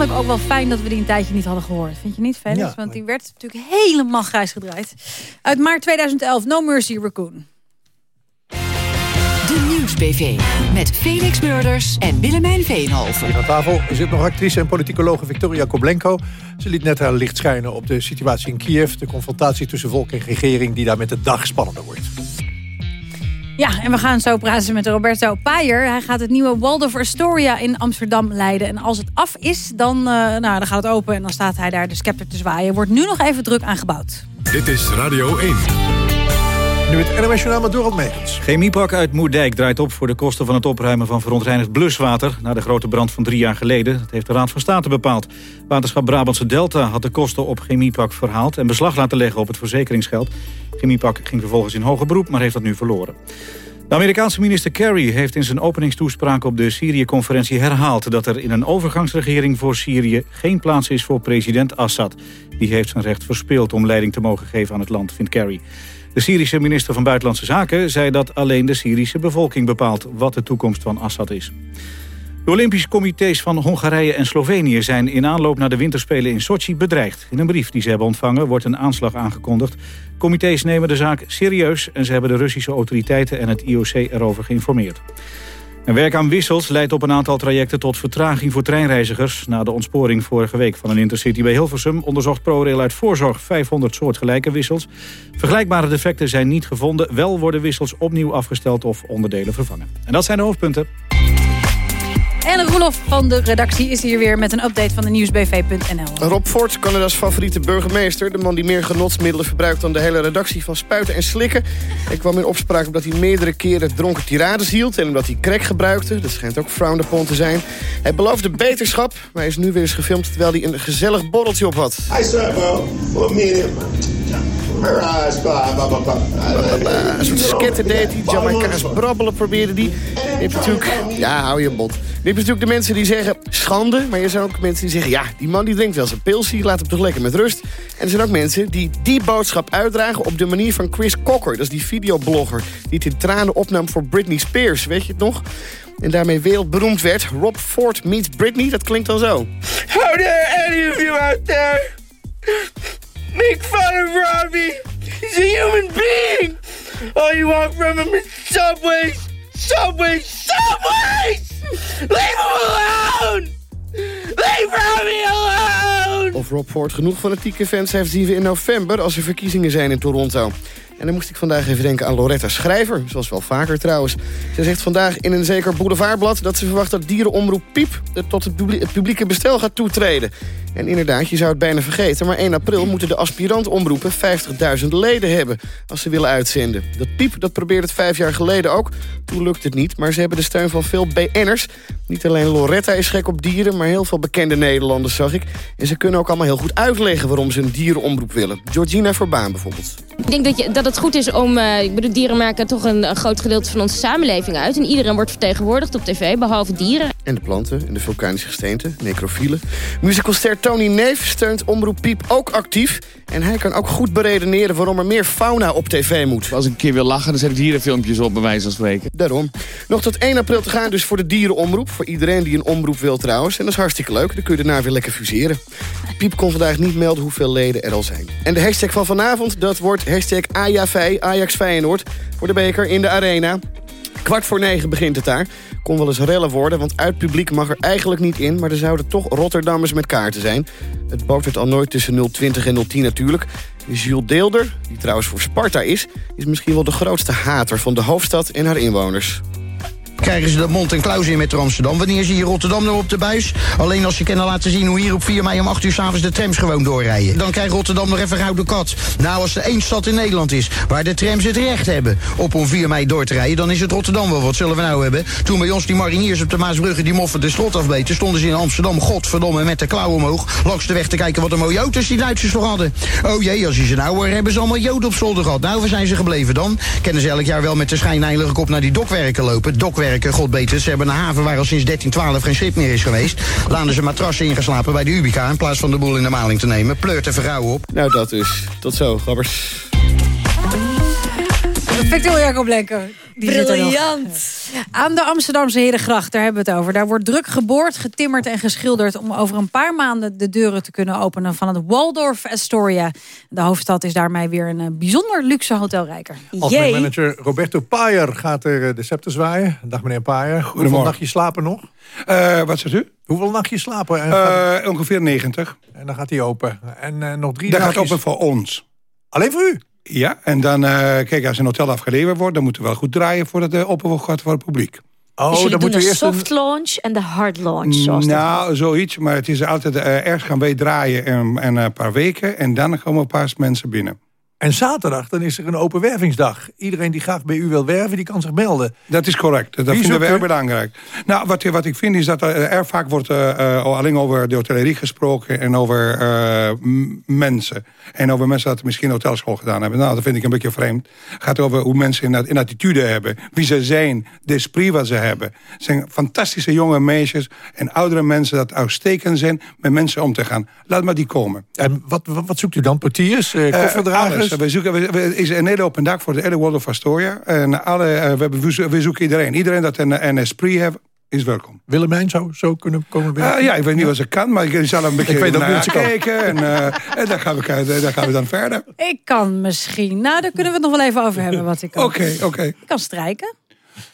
Eigenlijk ook wel fijn dat we die een tijdje niet hadden gehoord. Vind je niet, Felix? Ja, Want die werd natuurlijk helemaal grijs gedraaid. Uit maart 2011, No Mercy Raccoon. De Nieuws-PV. Met Felix Murders en Willemijn Veenhoven. Hier aan tafel zit nog actrice en politicologe Victoria Koblenko. Ze liet net haar licht schijnen op de situatie in Kiev. De confrontatie tussen volk en regering die daar met de dag spannender wordt. Ja, en we gaan zo praten met Roberto Payer. Hij gaat het nieuwe Waldorf Astoria in Amsterdam leiden. En als het af is, dan, uh, nou, dan gaat het open en dan staat hij daar de scepter te zwaaien. Wordt nu nog even druk aangebouwd. Dit is Radio 1. Nu het NOS Journaal met Dorald Megens. Chemiepak uit Moerdijk draait op voor de kosten van het opruimen van verontreinigd bluswater... na de grote brand van drie jaar geleden. Dat heeft de Raad van State bepaald. Waterschap Brabantse Delta had de kosten op Chemiepak verhaald... en beslag laten leggen op het verzekeringsgeld. Chemiepak ging vervolgens in hoger beroep, maar heeft dat nu verloren. De Amerikaanse minister Kerry heeft in zijn openingstoespraak op de Syrië-conferentie herhaald dat er in een overgangsregering voor Syrië geen plaats is voor president Assad. Die heeft zijn recht verspeeld om leiding te mogen geven aan het land, vindt Kerry. De Syrische minister van Buitenlandse Zaken zei dat alleen de Syrische bevolking bepaalt wat de toekomst van Assad is. De Olympische comité's van Hongarije en Slovenië zijn in aanloop naar de winterspelen in Sochi bedreigd. In een brief die ze hebben ontvangen wordt een aanslag aangekondigd. Comité's nemen de zaak serieus en ze hebben de Russische autoriteiten en het IOC erover geïnformeerd. En werk aan wissels leidt op een aantal trajecten tot vertraging voor treinreizigers. Na de ontsporing vorige week van een intercity bij Hilversum... onderzocht ProRail uit voorzorg 500 soortgelijke wissels. Vergelijkbare defecten zijn niet gevonden. Wel worden wissels opnieuw afgesteld of onderdelen vervangen. En dat zijn de hoofdpunten. En Roelof van de redactie is hier weer met een update van de nieuwsbv.nl. Rob Ford, Canada's favoriete burgemeester. De man die meer genotsmiddelen verbruikt dan de hele redactie van Spuiten en Slikken. Ik kwam in opspraak omdat hij meerdere keren dronken tirades hield... en omdat hij crack gebruikte. Dat schijnt ook frowned upon te zijn. Hij beloofde beterschap, maar hij is nu weer eens gefilmd... terwijl hij een gezellig borreltje op had. Hi, sir, bro. Well, me and him. Een soort sketter deed hij, Jamaica's brabbelen probeerde die. Je natuurlijk, ja, hou je bot. Je natuurlijk de mensen die zeggen schande, maar je zijn ook mensen die zeggen... ja, die man die drinkt wel zijn pilsie, laat hem toch lekker met rust. En er zijn ook mensen die die boodschap uitdragen op de manier van Chris Cocker. Dat is die videoblogger die het in tranen opnam voor Britney Spears, weet je het nog? En daarmee wereldberoemd werd. Rob Ford meets Britney, dat klinkt dan zo. How dare any of you out there make fun of Robbie? He's a human being. All you want from him is subways, subways, subways! Leave him alone! Leave Robbie alone! Of Rob Ford genoeg fanatieke fans heeft zien we in november... als er verkiezingen zijn in Toronto. En dan moest ik vandaag even denken aan Loretta Schrijver. Zoals wel vaker trouwens. Ze zegt vandaag in een zeker boulevardblad... dat ze verwacht dat dierenomroep Piep tot het, publieke bestel gaat toetreden. En inderdaad, je zou het bijna vergeten... maar 1 april moeten de aspirantomroepen 50.000 leden hebben... als ze willen uitzenden. Dat Piep dat probeerde het vijf jaar geleden ook. Toen lukt het niet, maar ze hebben de steun van veel BN'ers. Niet alleen Loretta is gek op dieren... maar heel veel bekende Nederlanders zag ik. En ze kunnen ook allemaal heel goed uitleggen... waarom ze een dierenomroep willen. Georgina Verbaan bijvoorbeeld. Ik denk dat, je, het goed is om... Uh, ik bedoel, dieren maken toch een, een, groot gedeelte van onze samenleving uit. En iedereen wordt vertegenwoordigd op tv, behalve dieren. En de planten en de vulkanische gesteenten, necrofielen. Musicalster Tony Neef steunt Omroep Piep ook actief. En hij kan ook goed beredeneren waarom er meer fauna op tv moet. Als ik een keer wil lachen, dan zet ik dierenfilmpjes op, bij wijze van spreken. Daarom. Nog tot 1 april te gaan dus voor de dierenomroep. Voor iedereen die een omroep wil trouwens. En dat is hartstikke leuk. Dan kun je daarna weer lekker fuseren. Piep kon vandaag niet melden hoeveel leden er al zijn. En de hashtag van vanavond, dat wordt hashtag Ajax Feyenoord. Voor de beker in de arena. Kwart voor negen begint het daar. Kon wel eens rellen worden, want uit publiek mag er eigenlijk niet in... maar er zouden toch Rotterdammers met kaarten zijn. Het botert al nooit tussen 020 en 010 natuurlijk. Jules Deelder, die trouwens voor Sparta is... is misschien wel de grootste hater van de hoofdstad en haar inwoners krijgen ze de mond en klauw in met Amsterdam. Wanneer zie je Rotterdam nog op de buis? Alleen als je kunnen laten zien hoe hier op 4 mei om 8 uur s'avonds de trams gewoon doorrijden. Dan krijgt Rotterdam nog even gouden kat. Nou, als er één stad in Nederland is waar de trams het recht hebben op om 4 mei door te rijden, dan is het Rotterdam wel. Wat zullen we nou hebben? Toen bij ons die mariniers op de Maasbrugge die moffen de strot afbeten, stonden ze in Amsterdam, godverdomme, met de klauw omhoog, langs de weg te kijken wat een mooie auto's die Duitsers nog hadden. Oh jee, als je ze nou hoor, hebben ze allemaal joden op zolder gehad. Nou, waar zijn ze gebleven dan? Kennen ze elk jaar wel met de schijnheilige kop naar die dokwerken lopen. Dokwerken, god beter. Ze hebben een haven waar al sinds 1312 geen schip meer is geweest. Laten ze matrassen ingeslapen bij de Ubica... in plaats van de boel in de maling te nemen. Pleurt de vrouwen op. Nou, dat is. Tot zo, gabbers. Victoria Briljant. Aan de Amsterdamse Herengracht, daar hebben we het over. Daar wordt druk geboord, getimmerd en geschilderd... om over een paar maanden de deuren te kunnen openen... van het Waldorf Astoria. De hoofdstad is daarmee weer een eh, bijzonder luxe hotelrijker. Algemeen manager Roberto Paier gaat er eh, de scepter zwaaien. Dag meneer Paier. Hoeveel nachtjes slapen nog? Uh, wat zegt u? Hoeveel nachtjes slapen? Uh, ongeveer 90. En dan gaat hij open. En uh, nog drie Dat nachtjes... gaat open voor ons. Alleen voor u? Ja, en dan, uh, kijk, als een hotel afgeleverd wordt... dan moeten we wel goed draaien voordat de open gaat voor het publiek. Oh, dus dan moeten we eerst de soft launch en de hard launch. Zoals nou, zoiets. Maar het is altijd uh, ergens gaan wij draaien en, en een paar weken. En dan komen pas mensen binnen. En zaterdag dan is er een open wervingsdag. Iedereen die graag bij u wil werven, die kan zich melden. Dat is correct. Dat Wie vinden we u? belangrijk. Nou, wat, wat ik vind is dat er erg vaak wordt eh, eh, alleen over de hotellerie gesproken... en over eh, mensen. En over mensen dat misschien hotelschool gedaan hebben. Nou, dat vind ik een beetje vreemd. Het gaat over hoe mensen in, in attitude hebben. Wie ze zijn, de esprit wat ze hebben. Het zijn fantastische jonge meisjes en oudere mensen... dat uitstekend zijn met mensen om te gaan. Laat maar die komen. En wat, wat, wat zoekt u dan? Portiers, eh, Eh, alles. We zoeken, we, we- is een hele open dag voor de hele World of Astoria. En alle, eh, we, hebben- we zo- we zoeken iedereen. Iedereen dat een, een esprit heeft, is welkom. Willemijn zou zo kunnen komen werken? Eh, ja, ik weet niet wat ze kan, maar ik zal een beetje Ik weet naar kijken. En, eh, en dan, gaan we, dan gaan we dan verder. Ik kan misschien. Nou, daar kunnen we het nog wel even over hebben wat ik kan. Oké, oké. Ik kan strijken.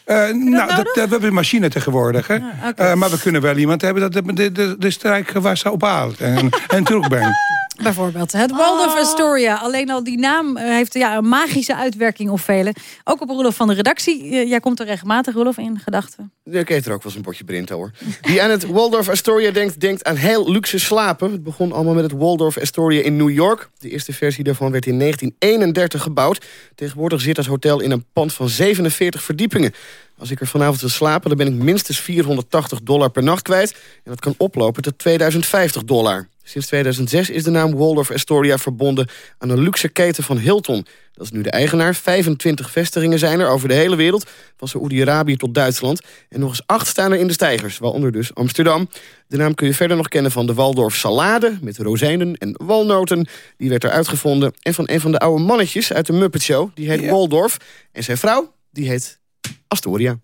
Eh, nou, dat, dat- we hebben een machine tegenwoordig. Hè? Eh, maar we kunnen wel iemand hebben dat de, de, de, de strijkgewassen ophaalt en, en terugbrengt. Bijvoorbeeld. Het Waldorf Astoria. Alleen al die naam eh, heeft ja, een magische uitwerking op velen. Ook op Roelof van de redactie. Eh, Jij komt er regelmatig, Roelof, in gedachten. Ik eet er ook wel eens een potje Brinto hoor. Wie aan het Waldorf Astoria denkt, denkt aan heel luxe slapen. Het begon allemaal met het Waldorf Astoria in New York. De eerste versie daarvan werd in 1931 gebouwd. Tegenwoordig zit het hotel in een pand van 47 verdiepingen. Als ik er vanavond wil slapen, dan ben ik minstens 480 dollar per nacht kwijt. En dat kan oplopen tot 2050 dollar. Sinds 2006 is de naam Waldorf Astoria verbonden aan een luxe keten van Hilton. Dat is nu de eigenaar. 25 vestigingen zijn er over de hele wereld. Van Saoedi-Arabië tot Duitsland. En nog eens acht staan er in de stijgers, waaronder dus Amsterdam. De naam kun je verder nog kennen van de Waldorf salade... met rozijnen en walnoten. Die werd er uitgevonden. En van een van de oude mannetjes uit de Muppet Show. Die heet Waldorf. En zijn vrouw, die heet Astoria.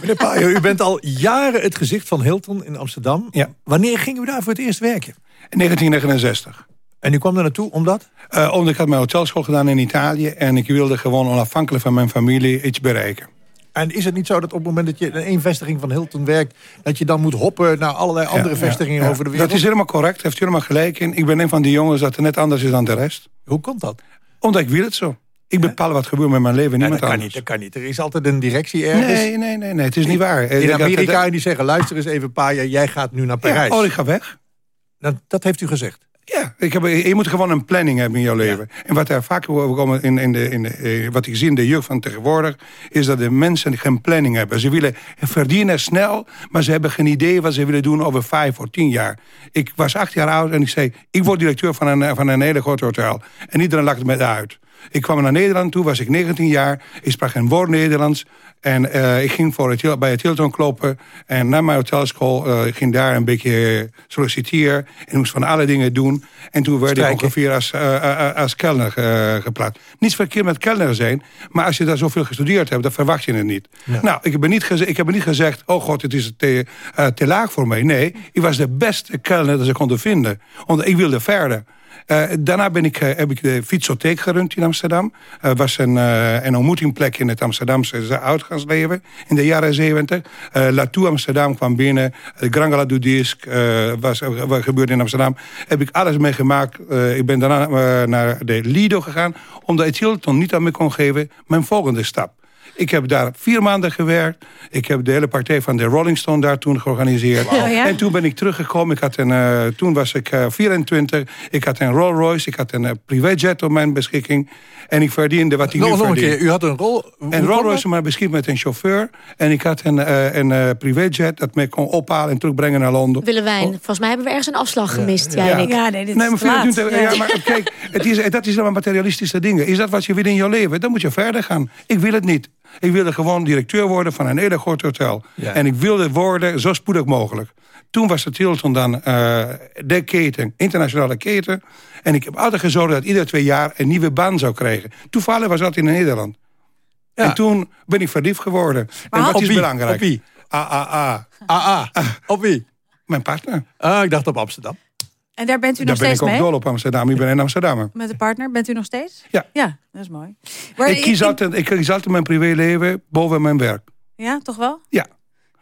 Meneer Paayo, u bent al jaren het gezicht van Hilton in Amsterdam. Ja. Wanneer ging u daar voor het eerst werken? In 1969. En u kwam daar naartoe omdat? Eh, omdat ik had mijn hotelschool gedaan in Italië... en ik wilde gewoon onafhankelijk van mijn familie iets bereiken. En is het niet zo dat op het moment dat je in één vestiging van Hilton werkt... dat je dan moet hoppen naar allerlei andere Ja, vestigingen ja, ja. over de wereld? Dat is helemaal correct, heeft u helemaal gelijk in. Ik ben een van die jongens dat er net anders is dan de rest. Hoe komt dat? Omdat ik wil het zo. Ik bepaal wat gebeurt met mijn leven, niemand dat kan niet, dat kan niet. Er is altijd een directie ergens. Nee, nee, nee, nee, het is niet waar. In had- Amerika en die zeggen, luister eens even jaar, jij gaat nu naar Parijs. Ja, oh, ik ga weg. Dat, dat heeft u gezegd. Ja, ik heb, je moet gewoon een planning hebben in jouw leven. En wat er vaak overkomt in, in de, in de, eh, wat ik zie in de jeugd van tegenwoordig... is dat de mensen geen planning hebben. Ze willen verdienen snel, maar ze hebben geen idee... wat ze willen doen over vijf of tien jaar. Ik was acht jaar oud en ik zei... ik word directeur van een, van een hele groot hotel. En iedereen lachte me uit. Ik kwam naar Nederland toe, was ik 19 jaar. Ik sprak geen woord Nederlands. En eh, ik ging voor het, bij het Hilton kloppen. En na mijn hotelschool eh, ik ging daar een beetje solliciteren. En moest van alle dingen doen. En toen werd ik ongeveer als, eh, als kelner geplaatst. Niets verkeerd met kelner zijn. Maar als je daar zoveel gestudeerd hebt, dan verwacht je het niet. Nou, ik heb, niet ik heb niet gezegd... oh god, het is te, te laag voor mij. Nee, ik was de beste kelner dat ze konden vinden. Want ik wilde verder. Eh, daarna ben ik, eh, heb ik de fietsotheek gerund in Amsterdam. Het was een, eh, een ontmoetingplek in het Amsterdamse uitgangsleven in de jaren zeventig. Latour Amsterdam kwam binnen. De Grand Gala du Disc eh, was, wat gebeurde in Amsterdam. Heb ik alles meegemaakt. Eh, ik ben daarna eh, naar de Lido gegaan. Omdat Hilton niet aan me kon geven mijn volgende stap. Ik heb daar vier maanden gewerkt. Ik heb de hele partij van de Rolling Stone daar toen georganiseerd. [LAUGHS] Oh, ja? En toen ben ik teruggekomen. Ik had een, eh, toen was ik eh, 24. Ik had een Rolls Royce. Ik had een eh, privéjet op mijn beschikking. En ik verdiende wat ik Nog, nu nog een verdien. keer, u had een rol... Een Rolls? Royce maar beschikbaar met een chauffeur. En ik had een, eh, een eh, privéjet dat me kon ophalen en terugbrengen naar Londen. Willewijn, volgens mij hebben we ergens een afslag gemist, jij en ik. Ja, nee, dit Nee, is maar, het- Ja. ja, maar [LAUGHS] kijk, het is, dat is allemaal materialistische dingen. Is dat wat je wil in je leven? Dan moet je verder gaan. Ik wil het niet. Ik wilde gewoon directeur worden van een hele groot hotel. Ja. En ik wilde worden zo spoedig mogelijk. Toen was het Hilton dan eh, de keten, internationale keten. En ik heb altijd gezorgd dat ieder twee jaar een nieuwe baan zou krijgen. Toevallig was dat in Nederland. Ja. En toen ben ik verliefd geworden. Maar en wat op is wie? belangrijk? Op wie? AAA. AA. Op wie? Mijn partner. Ah, ik dacht op Amsterdam. En daar bent u Daar nog ben ik steeds ook mee? dol op Amsterdam. Ik ben een Amsterdammer. Met de partner? Bent u nog steeds? Ja. Ja, dat is mooi. Maar Ik kies, altijd, ik kies altijd mijn privéleven boven mijn werk. Ja, toch wel? Ja.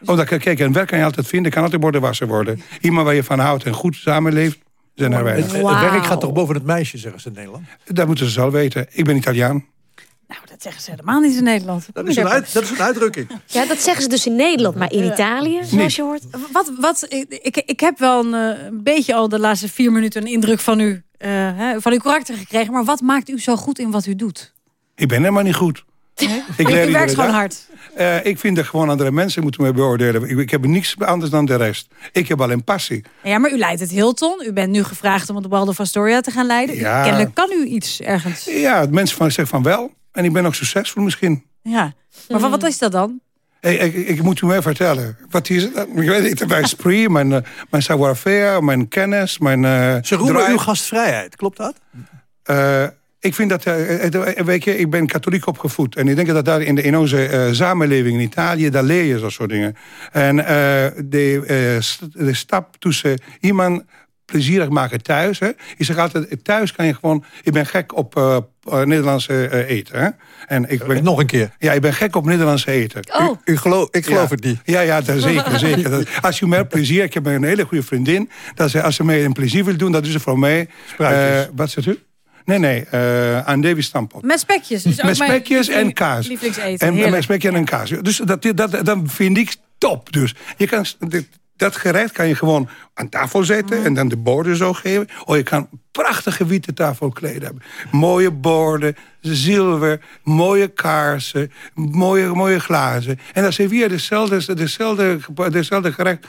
Omdat, kijk, een werk kan je altijd vinden, kan altijd bordenwasser worden. Iemand waar je van houdt en goed samenleeft, zijn er Het, weinig. het werk gaat toch boven het meisje, zeggen ze in Nederland? Dat moeten ze zelf weten. Ik ben Italiaan. Dat zeggen ze helemaal niet in Nederland. Dat is een, uit, dat is een uitdrukking. [LAUGHS] Ja, dat zeggen ze dus in Nederland, maar in Italië, zoals je hoort. Wat, wat, ik, ik heb wel een, eh, een beetje al de laatste vier minuten een indruk van u, eh, hè, van uw karakter gekregen. Maar wat maakt u zo goed in wat u doet? Ik ben helemaal niet goed. Ik leer u werkt gewoon dag. hard. Eh, ik vind dat gewoon andere mensen moeten me beoordelen. Ik, ik heb niks anders dan de rest. Ik heb alleen passie. Ja, maar u leidt het Hilton. U bent nu gevraagd om het Waldorf Astoria te gaan leiden. Ja. Kennelijk kan u iets ergens. Ja, mensen van, zeggen van wel. En ik ben ook succesvol misschien. Ja. Maar van, wat is dat dan? Hey, ik, ik moet u mij vertellen. Wat is het? Ik weet niet. Mijn [LAUGHS] spree, mijn, eh, mijn savoir-faire, mijn kennis, mijn... eh, Ze roemen drive. uw gastvrijheid, klopt dat? Eh, ik vind dat, weet je, ik ben katholiek opgevoed. En ik denk dat daar in, de, in onze eh, samenleving in Italië, daar leer je dat soort dingen. En eh, de, eh, st- de stap tussen iemand plezierig maken thuis. Hè. Ik zeg altijd, thuis kan je gewoon... Ik ben gek op eh, eh, Nederlandse eh, eten. Hè. En ik ben, Nog een keer. ja, ik ben gek op Nederlandse eten. Oh, U geloof, ik geloof Ja. het niet. Ja, ja, dat zeker. zeker. Dat- als je mij plezier... Ik heb een hele goede vriendin. Dat ze, als ze mij een plezier wil doen, dat doet ze voor mij. Eh, wat zegt u? Nee, nee. eh aan Davy Stampot. Met spekjes. Dus ook Met spekjes en kaas. Lievelingseten. En, Heerlijk. met spekjes en kaas. Dus dat, dat, dat vind ik top. Dus je kan, dat gerecht kan je gewoon aan tafel zetten... Mm. en dan de borden zo geven. Of je kan prachtige witte tafelkleden hebben. Mooie borden, zilver, mooie kaarsen, mooie, mooie glazen. En dan serveer je dezelfde, dezelfde, dezelfde gerecht.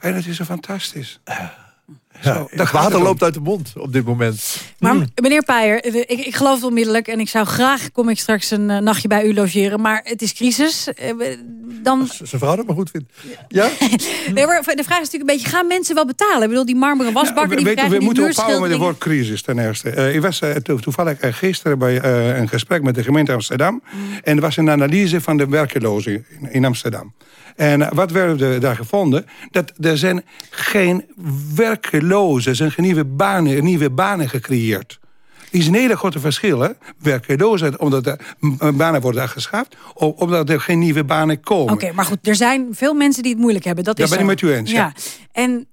En het is zo fantastisch. Ja, het water loopt uit de mond op dit moment. Maar Hmm. meneer Peijer, ik, ik geloof het onmiddellijk. En ik zou graag, kom ik straks een eh, nachtje bij u logeren. Maar het is crisis. Eh, Dan... Zijn vrouw dat maar goed vindt. Ja? [LAUGHS] Nee, maar de vraag is natuurlijk een beetje, gaan mensen wel betalen? Ik bedoel, die marmeren wasbakken, die Weet we die moeten ophouden met het woord crisis ten eerste. Eh, ik was eh, to- toevallig eh, gisteren bij eh, een gesprek met de gemeente Amsterdam. En er was een analyse van de werkelozen in, in Amsterdam. En eh, wat werd er daar gevonden? Dat er zijn geen werkelozen, er zijn geen nieuwe banen, nieuwe banen gecreëerd. Die is een hele grote verschil, hè? Werkeloosheid, omdat er m- banen worden geschaft... of omdat er geen nieuwe banen komen. Oké, maar goed, er zijn veel mensen die het moeilijk hebben. Dat Ja, is ben ik met u eens, ja. En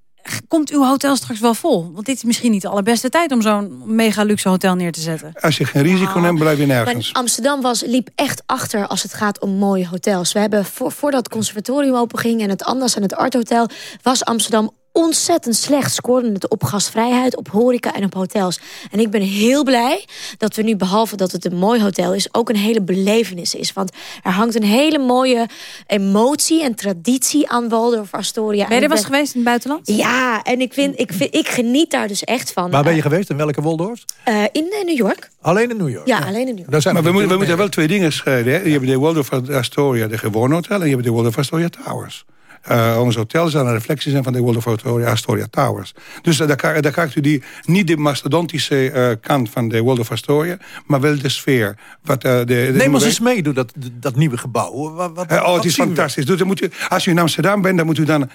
komt uw hotel straks wel vol? Want dit is misschien niet de allerbeste tijd om zo'n mega luxe hotel neer te zetten. Als je geen risico neemt, blijf je Maar nergens. Amsterdam was, liep echt achter als het gaat om mooie hotels. We hebben voor, voordat het conservatorium openging en het Anders en het Art Hotel... was Amsterdam ontzettend slecht. Scoorde het op gastvrijheid, op horeca en op hotels. En ik ben heel blij dat we nu, behalve dat het een mooi hotel is... ook een hele belevenis is. Want er hangt een hele mooie emotie en traditie aan Waldorf Astoria. Ben je er eens geweest in het buitenland? Ja, en ik, vind, ik, vind, ik geniet daar dus echt van. Waar ben je geweest? In welke Waldorfs? Eh, in eh, New York. Alleen in New York? Ja, alleen in New York. Daar zijn maar we, moeten, we moeten wel twee dingen scheiden. Hè? Je hebt de Waldorf Astoria, de gewone hotel... en je hebt de Waldorf Astoria Towers. Uh, onze hotels zijn een reflectie zijn van de Waldorf Astoria, Astoria Towers. Dus uh, daar, daar krijgt u die, niet de mastodontische uh, kant van de Waldorf Astoria... maar wel de sfeer. Wat, de, de, Neem ons eens mee door dat, dat nieuwe gebouw. Wat, wat, oh, wat het is fantastisch. Dus dan moet u, als u in Amsterdam bent, dan moet u dan...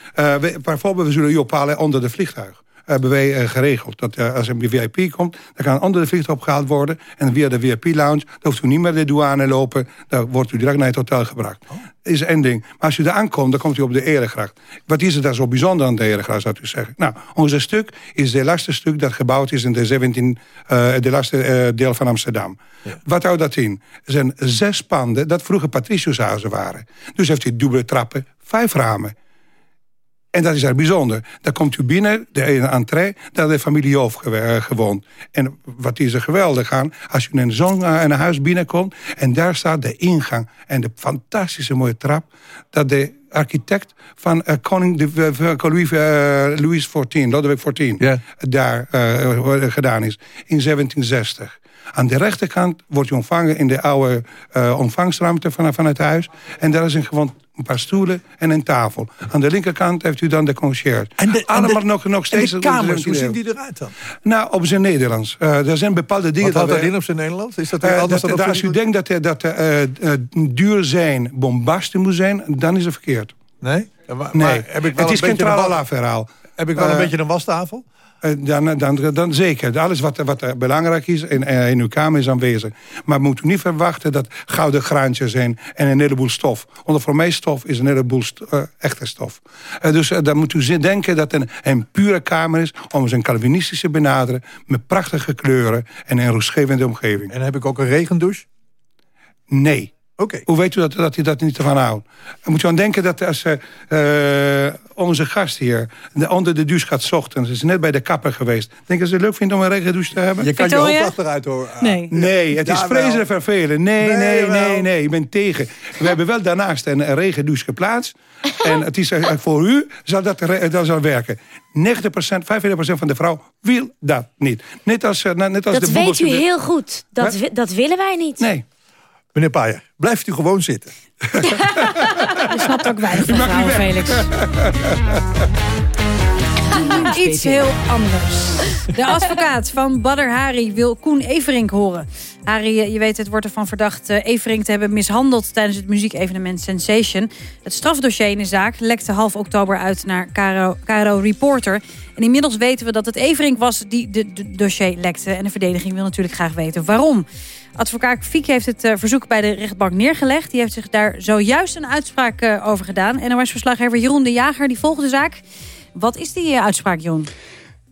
Bijvoorbeeld, we zullen u ophalen onder de vliegtuig. Hebben wij uh, geregeld. Dat uh, als een VIP komt, dan kan onder de vliegtuig opgehaald worden. En via de VIP-lounge, dan hoeft u niet meer de douane lopen. Dan wordt u direct naar het hotel gebracht. Oh. is één ding. Maar als u daar aankomt, dan komt u op de Eregracht. Wat is er daar zo bijzonder aan de Eregracht, zou u zeggen? Nou, ons stuk is het laatste stuk dat gebouwd is in de 17, uh, de laatste uh, deel van Amsterdam. Ja. Wat houdt dat in? Er zijn zes panden dat vroeger patriciushuizen waren. Dus heeft u dubbele trappen, vijf ramen. En dat is er bijzonder. Dan komt u binnen, de ene entree, daar de familie Joof gewoond. En wat is er geweldig aan? Als u in zo'n een huis binnenkomt... en daar staat de ingang en de fantastische mooie trap... dat de architect van uh, koning de, uh, Louis, uh, Louis XIV, Lodewijk XIV... Yeah. daar gedaan is, in 1760. Aan de rechterkant wordt u ontvangen in de oude uh, ontvangstruimte van, van het huis. En daar is een gewoon een paar stoelen en een tafel. Aan de linkerkant heeft u dan de conciërge. En de, Allemaal en de, nog, nog steeds... En de kamers, hoe zien die eruit dan? Nou, op zijn Nederlands. Uh, er zijn bepaalde dingen... Wat houdt dat in op zijn Nederlands? Is dat, uh, dat, als u denkt dat, dat uh, duur zijn bombastisch moet zijn... dan is het verkeerd. Nee? Maar, nee. Maar heb ik wel het is een geen tralala-verhaal. Heb ik wel een beetje een wastafel? Dan, dan, dan zeker. Alles wat, wat belangrijk is in, in uw kamer is aanwezig. Maar moet u niet verwachten dat gouden graantjes zijn en een heleboel stof. Want voor mij stof is een heleboel uh, echte stof. Uh, dus uh, dan moet u denken dat het een, een pure kamer is... om zijn Calvinistische benaderen... met prachtige kleuren en een rustgevende omgeving. En heb ik ook een regendouche? Nee. Oké. Hoe weet u dat, dat hij dat niet ervan houdt? Dan moet je aan denken dat als uh, onze gast hier de, onder de douche gaat ochtends... is net bij de kapper geweest. Denk je dat ze het leuk vindt om een regendouche te hebben? Je kan je hoofd achteruit hoor. Nee. Nee, het is vreselijk vervelend. Nee, nee, nee, nee, ik ben tegen. We hebben wel daarnaast een, regendouche geplaatst. En het is, eh, voor u zal dat, dat zal werken. 90%, 45% van de vrouw wil dat niet. Net als, eh, net als dat de weet u heel goed. Dat, dat willen wij niet. Nee. Meneer Paayer, blijft u gewoon zitten. [LAUGHS] Je snapt ook weinig van vrouwen, Felix. [LAUGHS] Iets heel anders. De advocaat van Badr Hari wil Koen Everink horen. Hari, je weet het, wordt ervan verdacht eh, Everink te hebben mishandeld... tijdens het muziekevenement Sensation. Het strafdossier in de zaak lekte half oktober uit naar Caro, Reporter. En inmiddels weten we dat het Everink was die de dossier lekte. En de verdediging wil natuurlijk graag weten waarom. Advocaat Fiek heeft het eh, verzoek bij de rechtbank neergelegd. Die heeft zich daar zojuist een uitspraak eh, over gedaan. NOS-verslaggever Jeroen de Jager die volgt de zaak. Wat is die eh, uitspraak, Jeroen?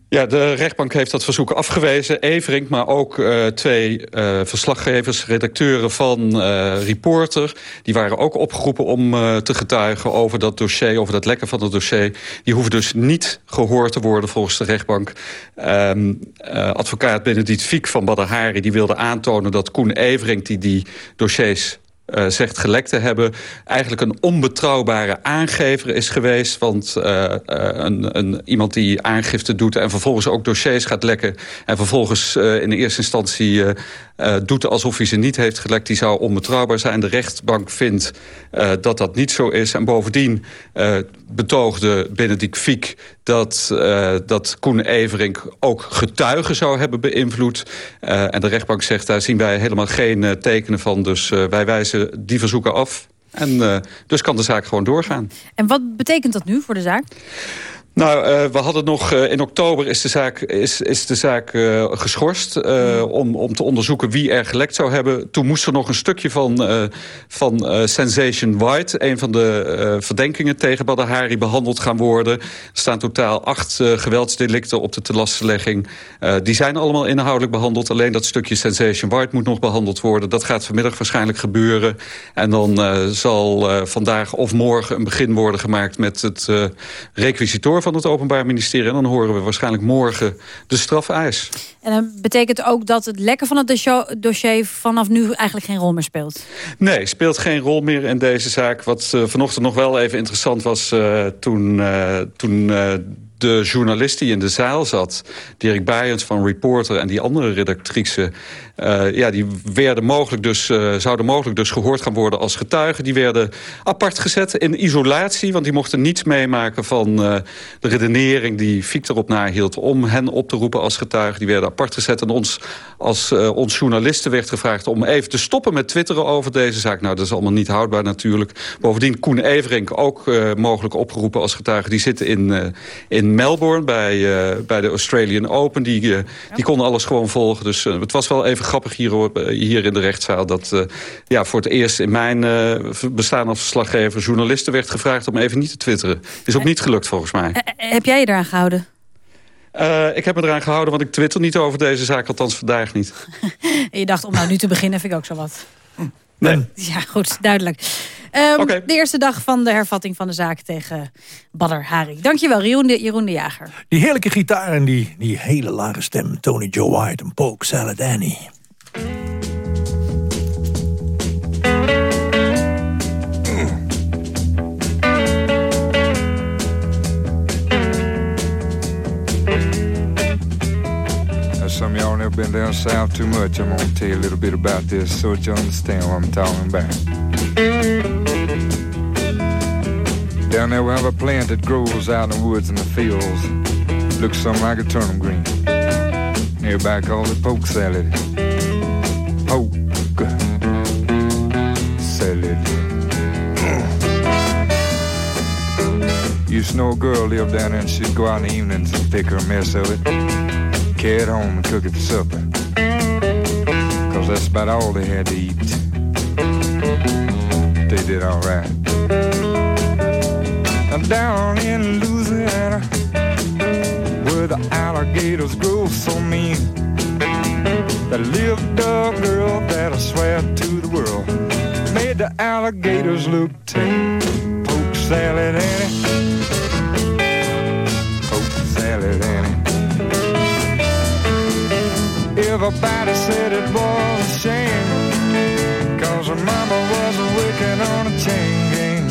Ja, de rechtbank heeft dat verzoek afgewezen. Everink, maar ook uh, twee uh, verslaggevers, redacteuren van Reporter... die waren ook opgeroepen om te getuigen over dat dossier... over dat lekken van het dossier. Die hoeven dus niet gehoord te worden volgens de rechtbank. Um, advocaat Benedict Fiek van Badr Hari die wilde aantonen dat Koen Everink... die die dossiers uh, zegt gelekt te hebben... eigenlijk een onbetrouwbare aangever is geweest. Want uh, uh, een, een, iemand die aangifte doet en vervolgens ook dossiers gaat lekken... en vervolgens in de eerste instantie doet alsof hij ze niet heeft gelekt. Die zou onbetrouwbaar zijn. De rechtbank vindt dat dat niet zo is. En bovendien betoogde Benedict Fiek dat, dat Koen Everink ook getuigen zou hebben beïnvloed. en de rechtbank zegt, daar zien wij helemaal geen tekenen van. Dus wij wijzen die verzoeken af. En dus kan de zaak gewoon doorgaan. En wat betekent dat nu voor de zaak? Nou, uh, we hadden nog uh, in oktober is de zaak, is, is de zaak uh, geschorst... om, om te onderzoeken wie er gelekt zou hebben. Toen moest er nog een stukje van, van Sensation White... een van de verdenkingen tegen Badr Hari behandeld gaan worden. Er staan totaal acht geweldsdelicten op de telastlegging. die zijn allemaal inhoudelijk behandeld. Alleen dat stukje Sensation White moet nog behandeld worden. Dat gaat vanmiddag waarschijnlijk gebeuren. En dan zal vandaag of morgen een begin worden gemaakt... met het requisitor van het Openbaar Ministerie. En dan horen we waarschijnlijk morgen de strafeis. En dat betekent ook dat het lekken van het dossier vanaf nu eigenlijk geen rol meer speelt? Nee, speelt geen rol meer in deze zaak. Wat uh, vanochtend nog wel even interessant was uh, toen... Uh, toen de journalist die in de zaal zat, Dirk Bijens van Reporter... en die andere redactrice, uh, ja, die werden mogelijk dus, uh, zouden mogelijk dus gehoord gaan worden als getuigen. Die werden apart gezet in isolatie, want die mochten niets meemaken van uh, de redenering die Fiek erop nahield om hen op te roepen als getuigen. Die werden apart gezet en ons als ons journalisten werd gevraagd om even te stoppen met twitteren over deze zaak. Nou, dat is allemaal niet houdbaar natuurlijk. Bovendien Koen Everink ook mogelijk opgeroepen als getuige. Die zitten in, in Melbourne bij, bij de Australian Open. Die, die konden alles gewoon volgen. Dus het was wel even grappig hier, hier in de rechtszaal... dat uh, ja, voor het eerst in mijn uh, bestaan als verslaggever... journalisten werd gevraagd om even niet te twitteren. Is ook niet gelukt volgens mij. Uh, heb jij je eraan gehouden? Uh, ik heb me eraan gehouden, want ik twitter niet over deze zaak. Althans vandaag niet. en [LAUGHS] je dacht, om nou nu te beginnen vind ik ook zo wat. Nee. Ja, goed, duidelijk. Um, okay. De eerste dag van de hervatting van de zaak tegen Badr Hari. Dankjewel, Jeroen de, Jeroen de Jager. Die heerlijke gitaar en die, die hele lage stem. Tony Joe White en Polk Saladani. Some of y'all never been down south too much. I'm gonna tell you a little bit about this so that you understand what I'm talking about. Down there we have a plant that grows out in the woods and the fields. Looks something like a turnip green. Everybody calls it poke salad. Salad. Used to girl lived down there and she'd go out in the evenings and pick her a mess of it carry it home and cook it for supper. Cause that's about all they had to eat. They did alright. Down in Louisiana, where the alligators grow so mean, there lived a girl that I swear to the world alligators look tame. Poke salad, Annie. Poke salad, Annie. Everybody said it was a shame. Cause her mama was working on a chain gang.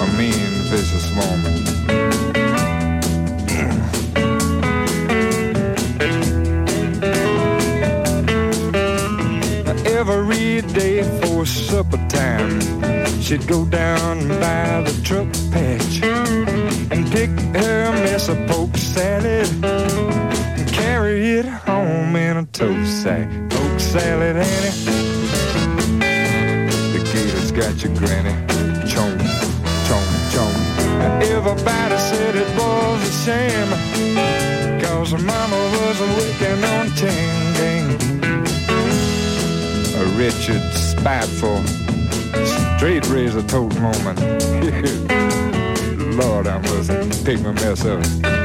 A mean, vicious woman. Supper time, she'd go down by the truck patch and pick her mess of poke salad and carry it home in a tote sack. Poke salad, Annie. The gators got your granny. Chomp, chomp, chomp. Everybody said it was a shame. Cause her mama was working on chain gang. A wretched, spiteful, straight razor tote moment. [LAUGHS] Lord, I must pick my mess up.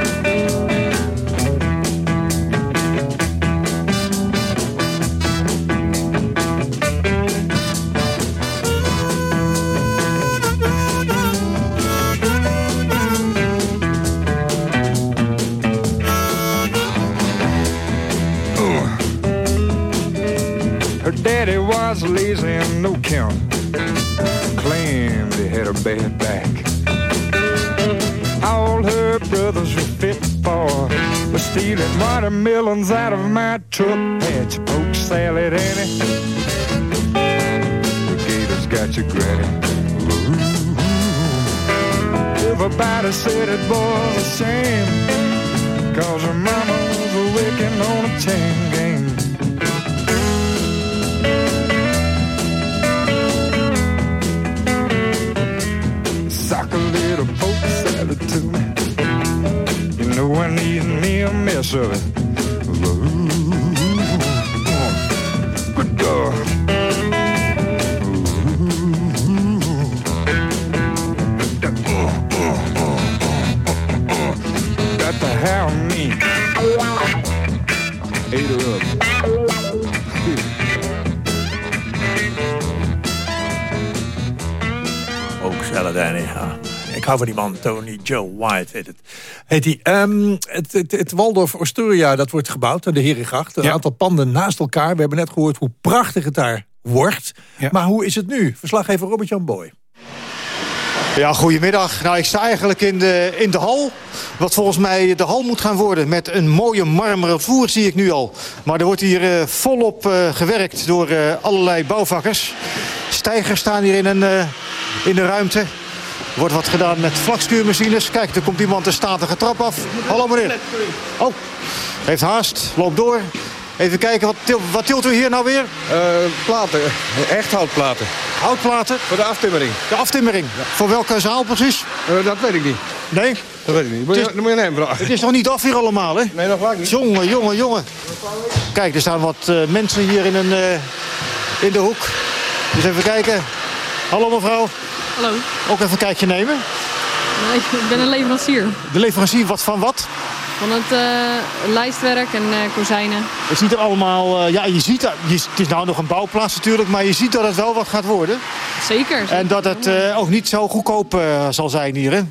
Watermelons out of my truck patch. Poke salad, Annie. The gators got your granny. Ooh. Everybody said it was a shame. Cause her mama was working on a chain gang. Sock a little poke salad to me. You know I need me a mess of it. Hou van die man, Tony Joe White heet het. Heet hij. Ehm, het, het, het Waldorf Astoria, dat wordt gebouwd aan de Herengracht. Een aantal panden naast elkaar. We hebben net gehoord hoe prachtig het daar wordt. Maar hoe is het nu? Verslaggever Robert-Jan Boy. Ja, goedemiddag. Nou, ik sta eigenlijk in de, in de hal. Wat volgens mij de hal moet gaan worden. Met een mooie marmeren vloer zie ik nu al. Maar er wordt hier eh, volop eh, gewerkt door eh, allerlei bouwvakkers. Stijgers staan hier in, een, eh, in de ruimte. Er wordt wat gedaan met vlakskuurmachines. Kijk, er komt iemand de statige trap af. Hallo meneer. Oh, heeft haast. Loopt door. Even kijken, wat, til- wat tilt u hier nou weer? platen, echt houtplaten. Houtplaten? Voor de aftimmering. De aftimmering. Voor welke zaal precies? dat weet ik niet. Nee? Dat weet ik niet. Moet je, Het is- dan moet je hem vragen. Het is nog niet af hier allemaal, hè? Nee, nog lang niet. Jongen, jongen, jongen. Kijk, er staan wat eh, mensen hier in, een, eh, in de hoek. Dus even kijken. Hallo mevrouw. Hallo. Ook even een kijkje nemen. Nee, ik ben een leverancier De leverancier, wat van wat? van het eh, lijstwerk en eh kozijnen. Het ziet er allemaal... eh, ja, je ziet... dat- je- het is nou nog een bouwplaats natuurlijk, maar je ziet dat het wel wat gaat worden. Zeker. En dat het eh, ook niet zo goedkoop zal zijn hier, hè?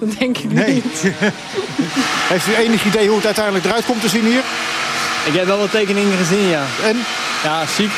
Dat denk ik Nee. niet. [LAUGHS] Heeft u enig idee hoe het uiteindelijk eruit komt te zien hier? Ik heb wel wat tekeningen gezien, ja. En? Ja, chic.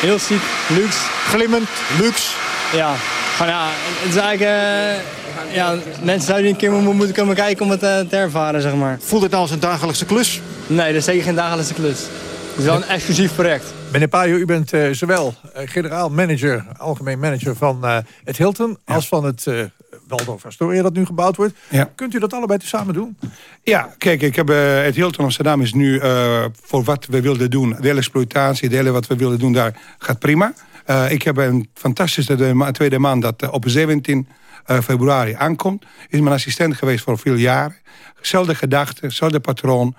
Heel chic. Luxe. Glimmend. Luxe. Ja. Gewoon ja, het is eigenlijk... eh, ja, mensen zouden een keer mo- moeten komen kijken om het eh, te ervaren, zeg maar. Voelt het nou als een dagelijkse klus? Nee, dat is zeker geen dagelijkse klus. Het is wel een exclusief project. Meneer Pajo, u bent eh, zowel eh, generaal manager, algemeen manager van eh, het Hilton... als van het eh Waldorf Astoria dat nu gebouwd wordt. Kunt u dat allebei tezamen doen? Ja, kijk, ik heb, het Hilton Amsterdam is nu eh, voor wat we wilden doen. De hele exploitatie, de hele wat we wilden doen daar gaat prima. Eh, ik heb een fantastische tweede maand dat eh, op 17 eh, februari aankomt. Is mijn assistent geweest voor veel jaren. Zelfde gedachten, zelfde patroon.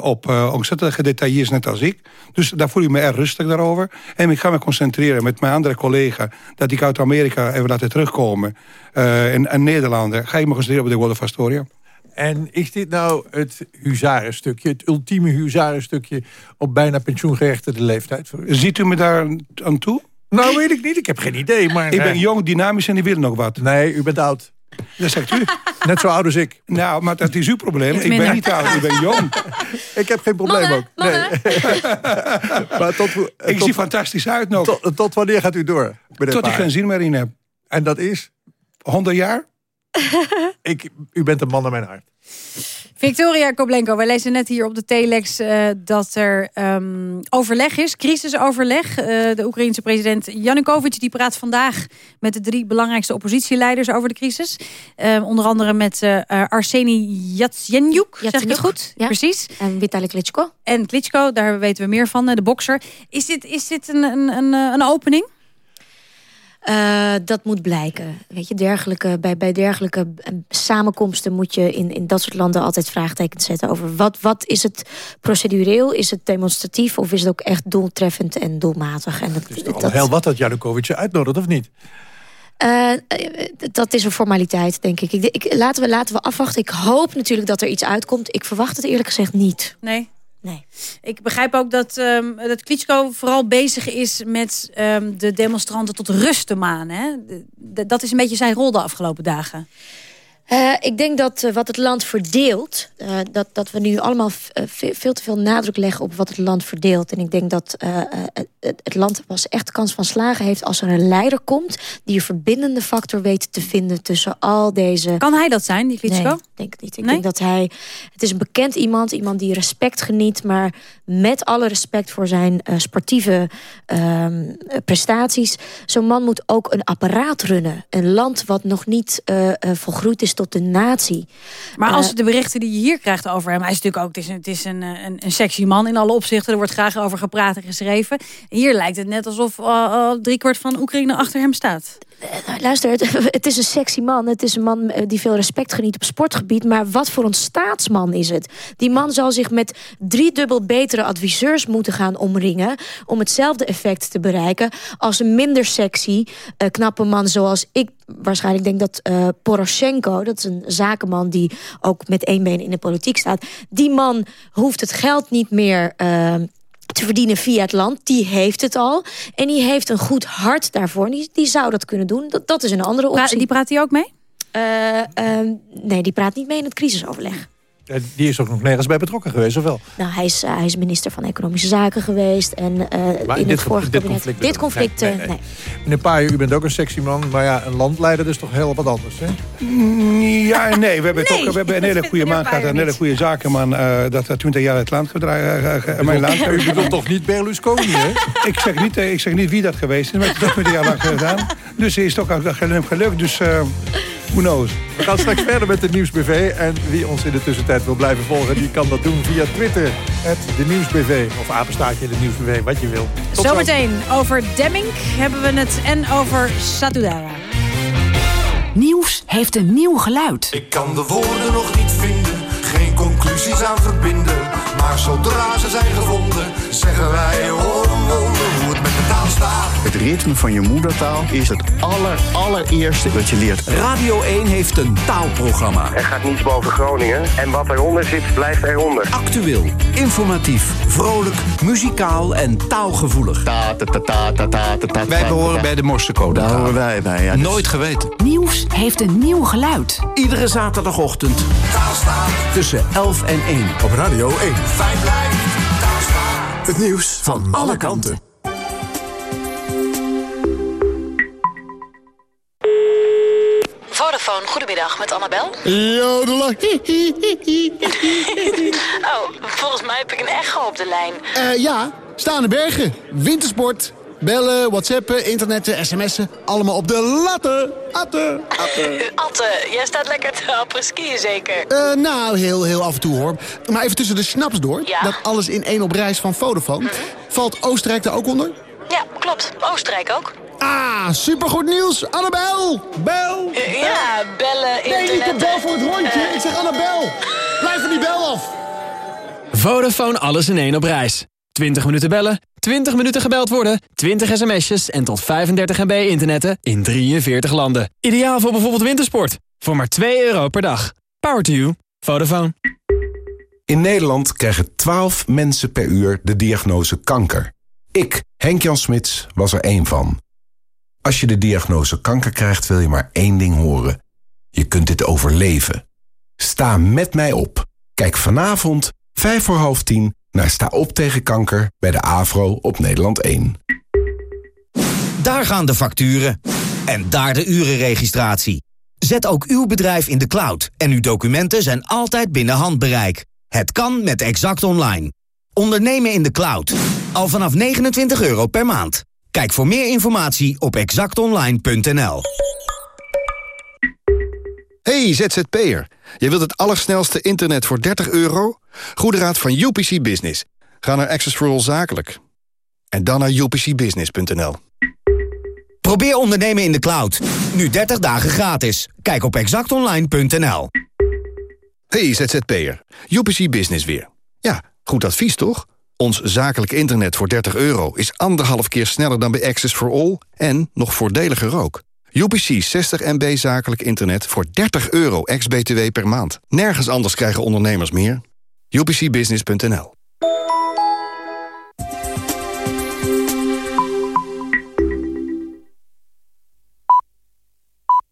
op uh, ontzettende details net als ik. Dus daar voel ik me erg rustig daarover. En ik ga me concentreren met mijn andere collega... dat ik uit Amerika even laten terugkomen. en, en Nederlander ga ik me concentreren op de World of Astoria. En is dit nou het huzarenstukje, het ultieme huzarenstukje... op bijna pensioengerechtigde leeftijd voor u? Ziet u me daar aan toe? Nou, weet ik niet. Ik heb geen idee. Maar, Ik ben eh, jong, dynamisch en die willen nog wat. Nee, u bent oud. Dat zegt u. [LAUGHS] Net zo oud als ik. Nou, maar dat is uw probleem. Ik ben niet oud, ik ben jong. Ik heb geen probleem ook. Nee. [LAUGHS] maar tot, Ik tot- zie fantastisch uit nog. Tot, tot wanneer gaat u door? Tot ik geen zin meer in heb. En dat is? 100 jaar? [LAUGHS] Ik, u bent een man naar mijn hart. Victoria Koblenko, wij lezen net hier op de telex eh, dat er ehm, overleg is, crisisoverleg. Eh, de Oekraïense president Yanukovych die praat vandaag met de drie belangrijkste oppositieleiders over de crisis. Eh, onder andere met eh eh, Arseni Yatsenyuk, zeg ik het goed? Ja. Precies. En Vitali Klitschko. En Klitschko, daar weten we meer van, de bokser. Is dit, is dit een, een, een, een opening? Eh, dat moet blijken. Weet je, dergelijke, bij, bij dergelijke eh, samenkomsten moet je in, in dat soort landen altijd vraagtekens zetten over wat, wat is het procedureel, is het demonstratief of is het ook echt doeltreffend en doelmatig. En dat, Al dat, heel wat dat Janukovic je uitnodigt, of niet? eh, dat is een formaliteit, denk ik. ik, ik laten, we, laten we afwachten. Ik hoop natuurlijk dat er iets uitkomt. Ik verwacht het eerlijk gezegd niet. Nee. Nee. Ik begrijp ook dat, ehm dat Klitschko vooral bezig is met ehm, de demonstranten tot rust te manen. Hè? De- de- dat is een beetje zijn rol de afgelopen dagen. Eh, ik denk dat eh, wat het land verdeelt... eh, dat, dat we nu allemaal veel te veel nadruk leggen op wat het land verdeelt. En ik denk dat het, het land pas echt kans van slagen heeft... als er een leider komt die een verbindende factor weet te vinden... tussen al deze... Kan hij dat zijn, die Klitschko? Nee, denk het niet. Ik Nee? denk dat hij... Het is een bekend iemand, iemand die respect geniet... maar met alle respect voor zijn eh, sportieve ehm, eh, prestaties... zo'n man moet ook een apparaat runnen. Een land wat nog niet eh, volgroeid is tot de natie. Maar als de berichten die je hier krijgt over hem... hij is natuurlijk ook het is een, het is een, een, een sexy man in alle opzichten. Er wordt graag over gepraat en geschreven. Hier lijkt het net alsof uh, driekwart van Oekraïne achter hem staat. Nou, luister, [LAUGHS] het, is een sexy man. Het is een man eh, die veel respect geniet op sportgebied. Maar wat voor een staatsman is het? Die man zal zich met driedubbel betere adviseurs moeten gaan omringen... om hetzelfde effect te bereiken als een minder sexy, eh, knappe man zoals ik waarschijnlijk denk dat eh Poroshenko... dat is een zakenman die ook met één been in de politiek staat... die man hoeft het geld niet meer... eh, te verdienen via het land. Die heeft het al. En die heeft een goed hart daarvoor. Die, die zou dat kunnen doen. Dat, dat is een andere Pra- optie. die praat hij ook mee? Eh, ehm, nee, die praat niet mee in het crisisoverleg. Eh, Die is ook nog nergens bij betrokken geweest, of wel? Nou, hij is, eh, hij is minister van Economische Zaken geweest. En eh, Maar in dit het vorige dit kabinet... conflict dit conflict, nee, eh, nee, nee. nee. Meneer Paaien, u bent ook een sexy man. Maar ja, een landleider is toch heel wat anders, hè? Ja en nee. We hebben, Nee, toch, we hebben een [LAUGHS] hele goede man gehad. Een hele goede zakenman. eh, dat er 20 jaar het land gedraaid. mijn land. U bedoelt toch niet Berlusconi, hè? [LAUGHS] ik, zeg niet, ik zeg niet wie dat geweest is. Maar het is toch 20 jaar lang gedaan. Dus hij is toch gelukt. Dus eh who knows. We gaan straks verder met de Nieuwsbv. En wie ons in de tussentijd wil blijven volgen... die kan dat doen via Twitter. Het de Nieuwsbv. Of apenstaartje de Nieuwsbv, wat je wil. Tot zo. Zometeen over Demming hebben we het en over Satudara. Nieuws heeft een nieuw geluid. Ik kan de woorden nog niet vinden, geen conclusies aan verbinden. Maar zodra ze zijn gevonden, zeggen wij oh, Het ritme van je moedertaal is het aller, allereerste dat je leert. Radio 1 heeft een taalprogramma. Er gaat niets boven Groningen. En wat eronder zit, blijft eronder. Actueel, informatief, vrolijk, muzikaal en taalgevoelig. Ta, ta, ta, ta, ta, ta, ta, ta, Wij behoren bij de Morsecode. Daar horen wij bij, ja. Dus- Nooit geweten. Nieuws heeft een nieuw geluid. Iedere zaterdagochtend tussen 11 en 1. Op Radio 1. fijn blijft. Het nieuws van alle kanten. Vodafone, goedemiddag, met Annabel. Jodela. [LAUGHS] Oh, volgens mij heb ik een echo op de lijn. Eh, ja, staande bergen, wintersport, bellen, whatsappen, internetten, sms'en. Allemaal op de latten. Atten, atten. Atte, jij staat lekker te happen skiën zeker? Eh, nou, heel, heel af en toe hoor. Maar even tussen de snaps door. Ja. Dat alles in één op reis van Vodafone. Valt Oostenrijk daar ook onder? Ja, klopt. Oostenrijk ook. Ah, supergoed nieuws. Annabel, bel. Ja, bellen, Nee, internet. niet de bel voor het rondje. Ik zeg Annabel. Blijf van die bel af. Vodafone alles in één op reis. 20 minuten bellen, 20 minuten gebeld worden, 20 sms'jes en tot 35 MB internetten in 43 landen. Ideaal voor bijvoorbeeld wintersport. Voor maar 2 euro per dag. Power to you. Vodafone. In Nederland krijgen 12 mensen per uur de diagnose kanker. Ik Henk-Jan Smits was er één van. Als je de diagnose kanker krijgt, wil je maar één ding horen. Je kunt dit overleven. Sta met mij op. Kijk vanavond, vijf voor half tien, naar Sta op tegen kanker... bij de AVRO op Nederland 1. Daar gaan de facturen. En daar de urenregistratie. Zet ook uw bedrijf in de cloud en uw documenten zijn altijd binnen handbereik. Het kan met Exact Online. Ondernemen in de cloud. Al vanaf 29 euro per maand. Kijk voor meer informatie op exactonline.nl. Hey ZZP'er, je wilt het allersnelste internet voor 30 euro? Goede raad van UPC Business. Ga naar Access for All Zakelijk. En dan naar upcbusiness.nl. Probeer ondernemen in de cloud. Nu 30 dagen gratis. Kijk op exactonline.nl. Hey ZZP'er, UPC Business weer. Ja, goed advies toch? Ons zakelijk internet voor 30 euro is anderhalf keer sneller dan bij Access for All... en nog voordeliger ook. UPC 60 MB zakelijk internet voor 30 euro ex-BTW per maand. Nergens anders krijgen ondernemers meer. UPCbusiness.nl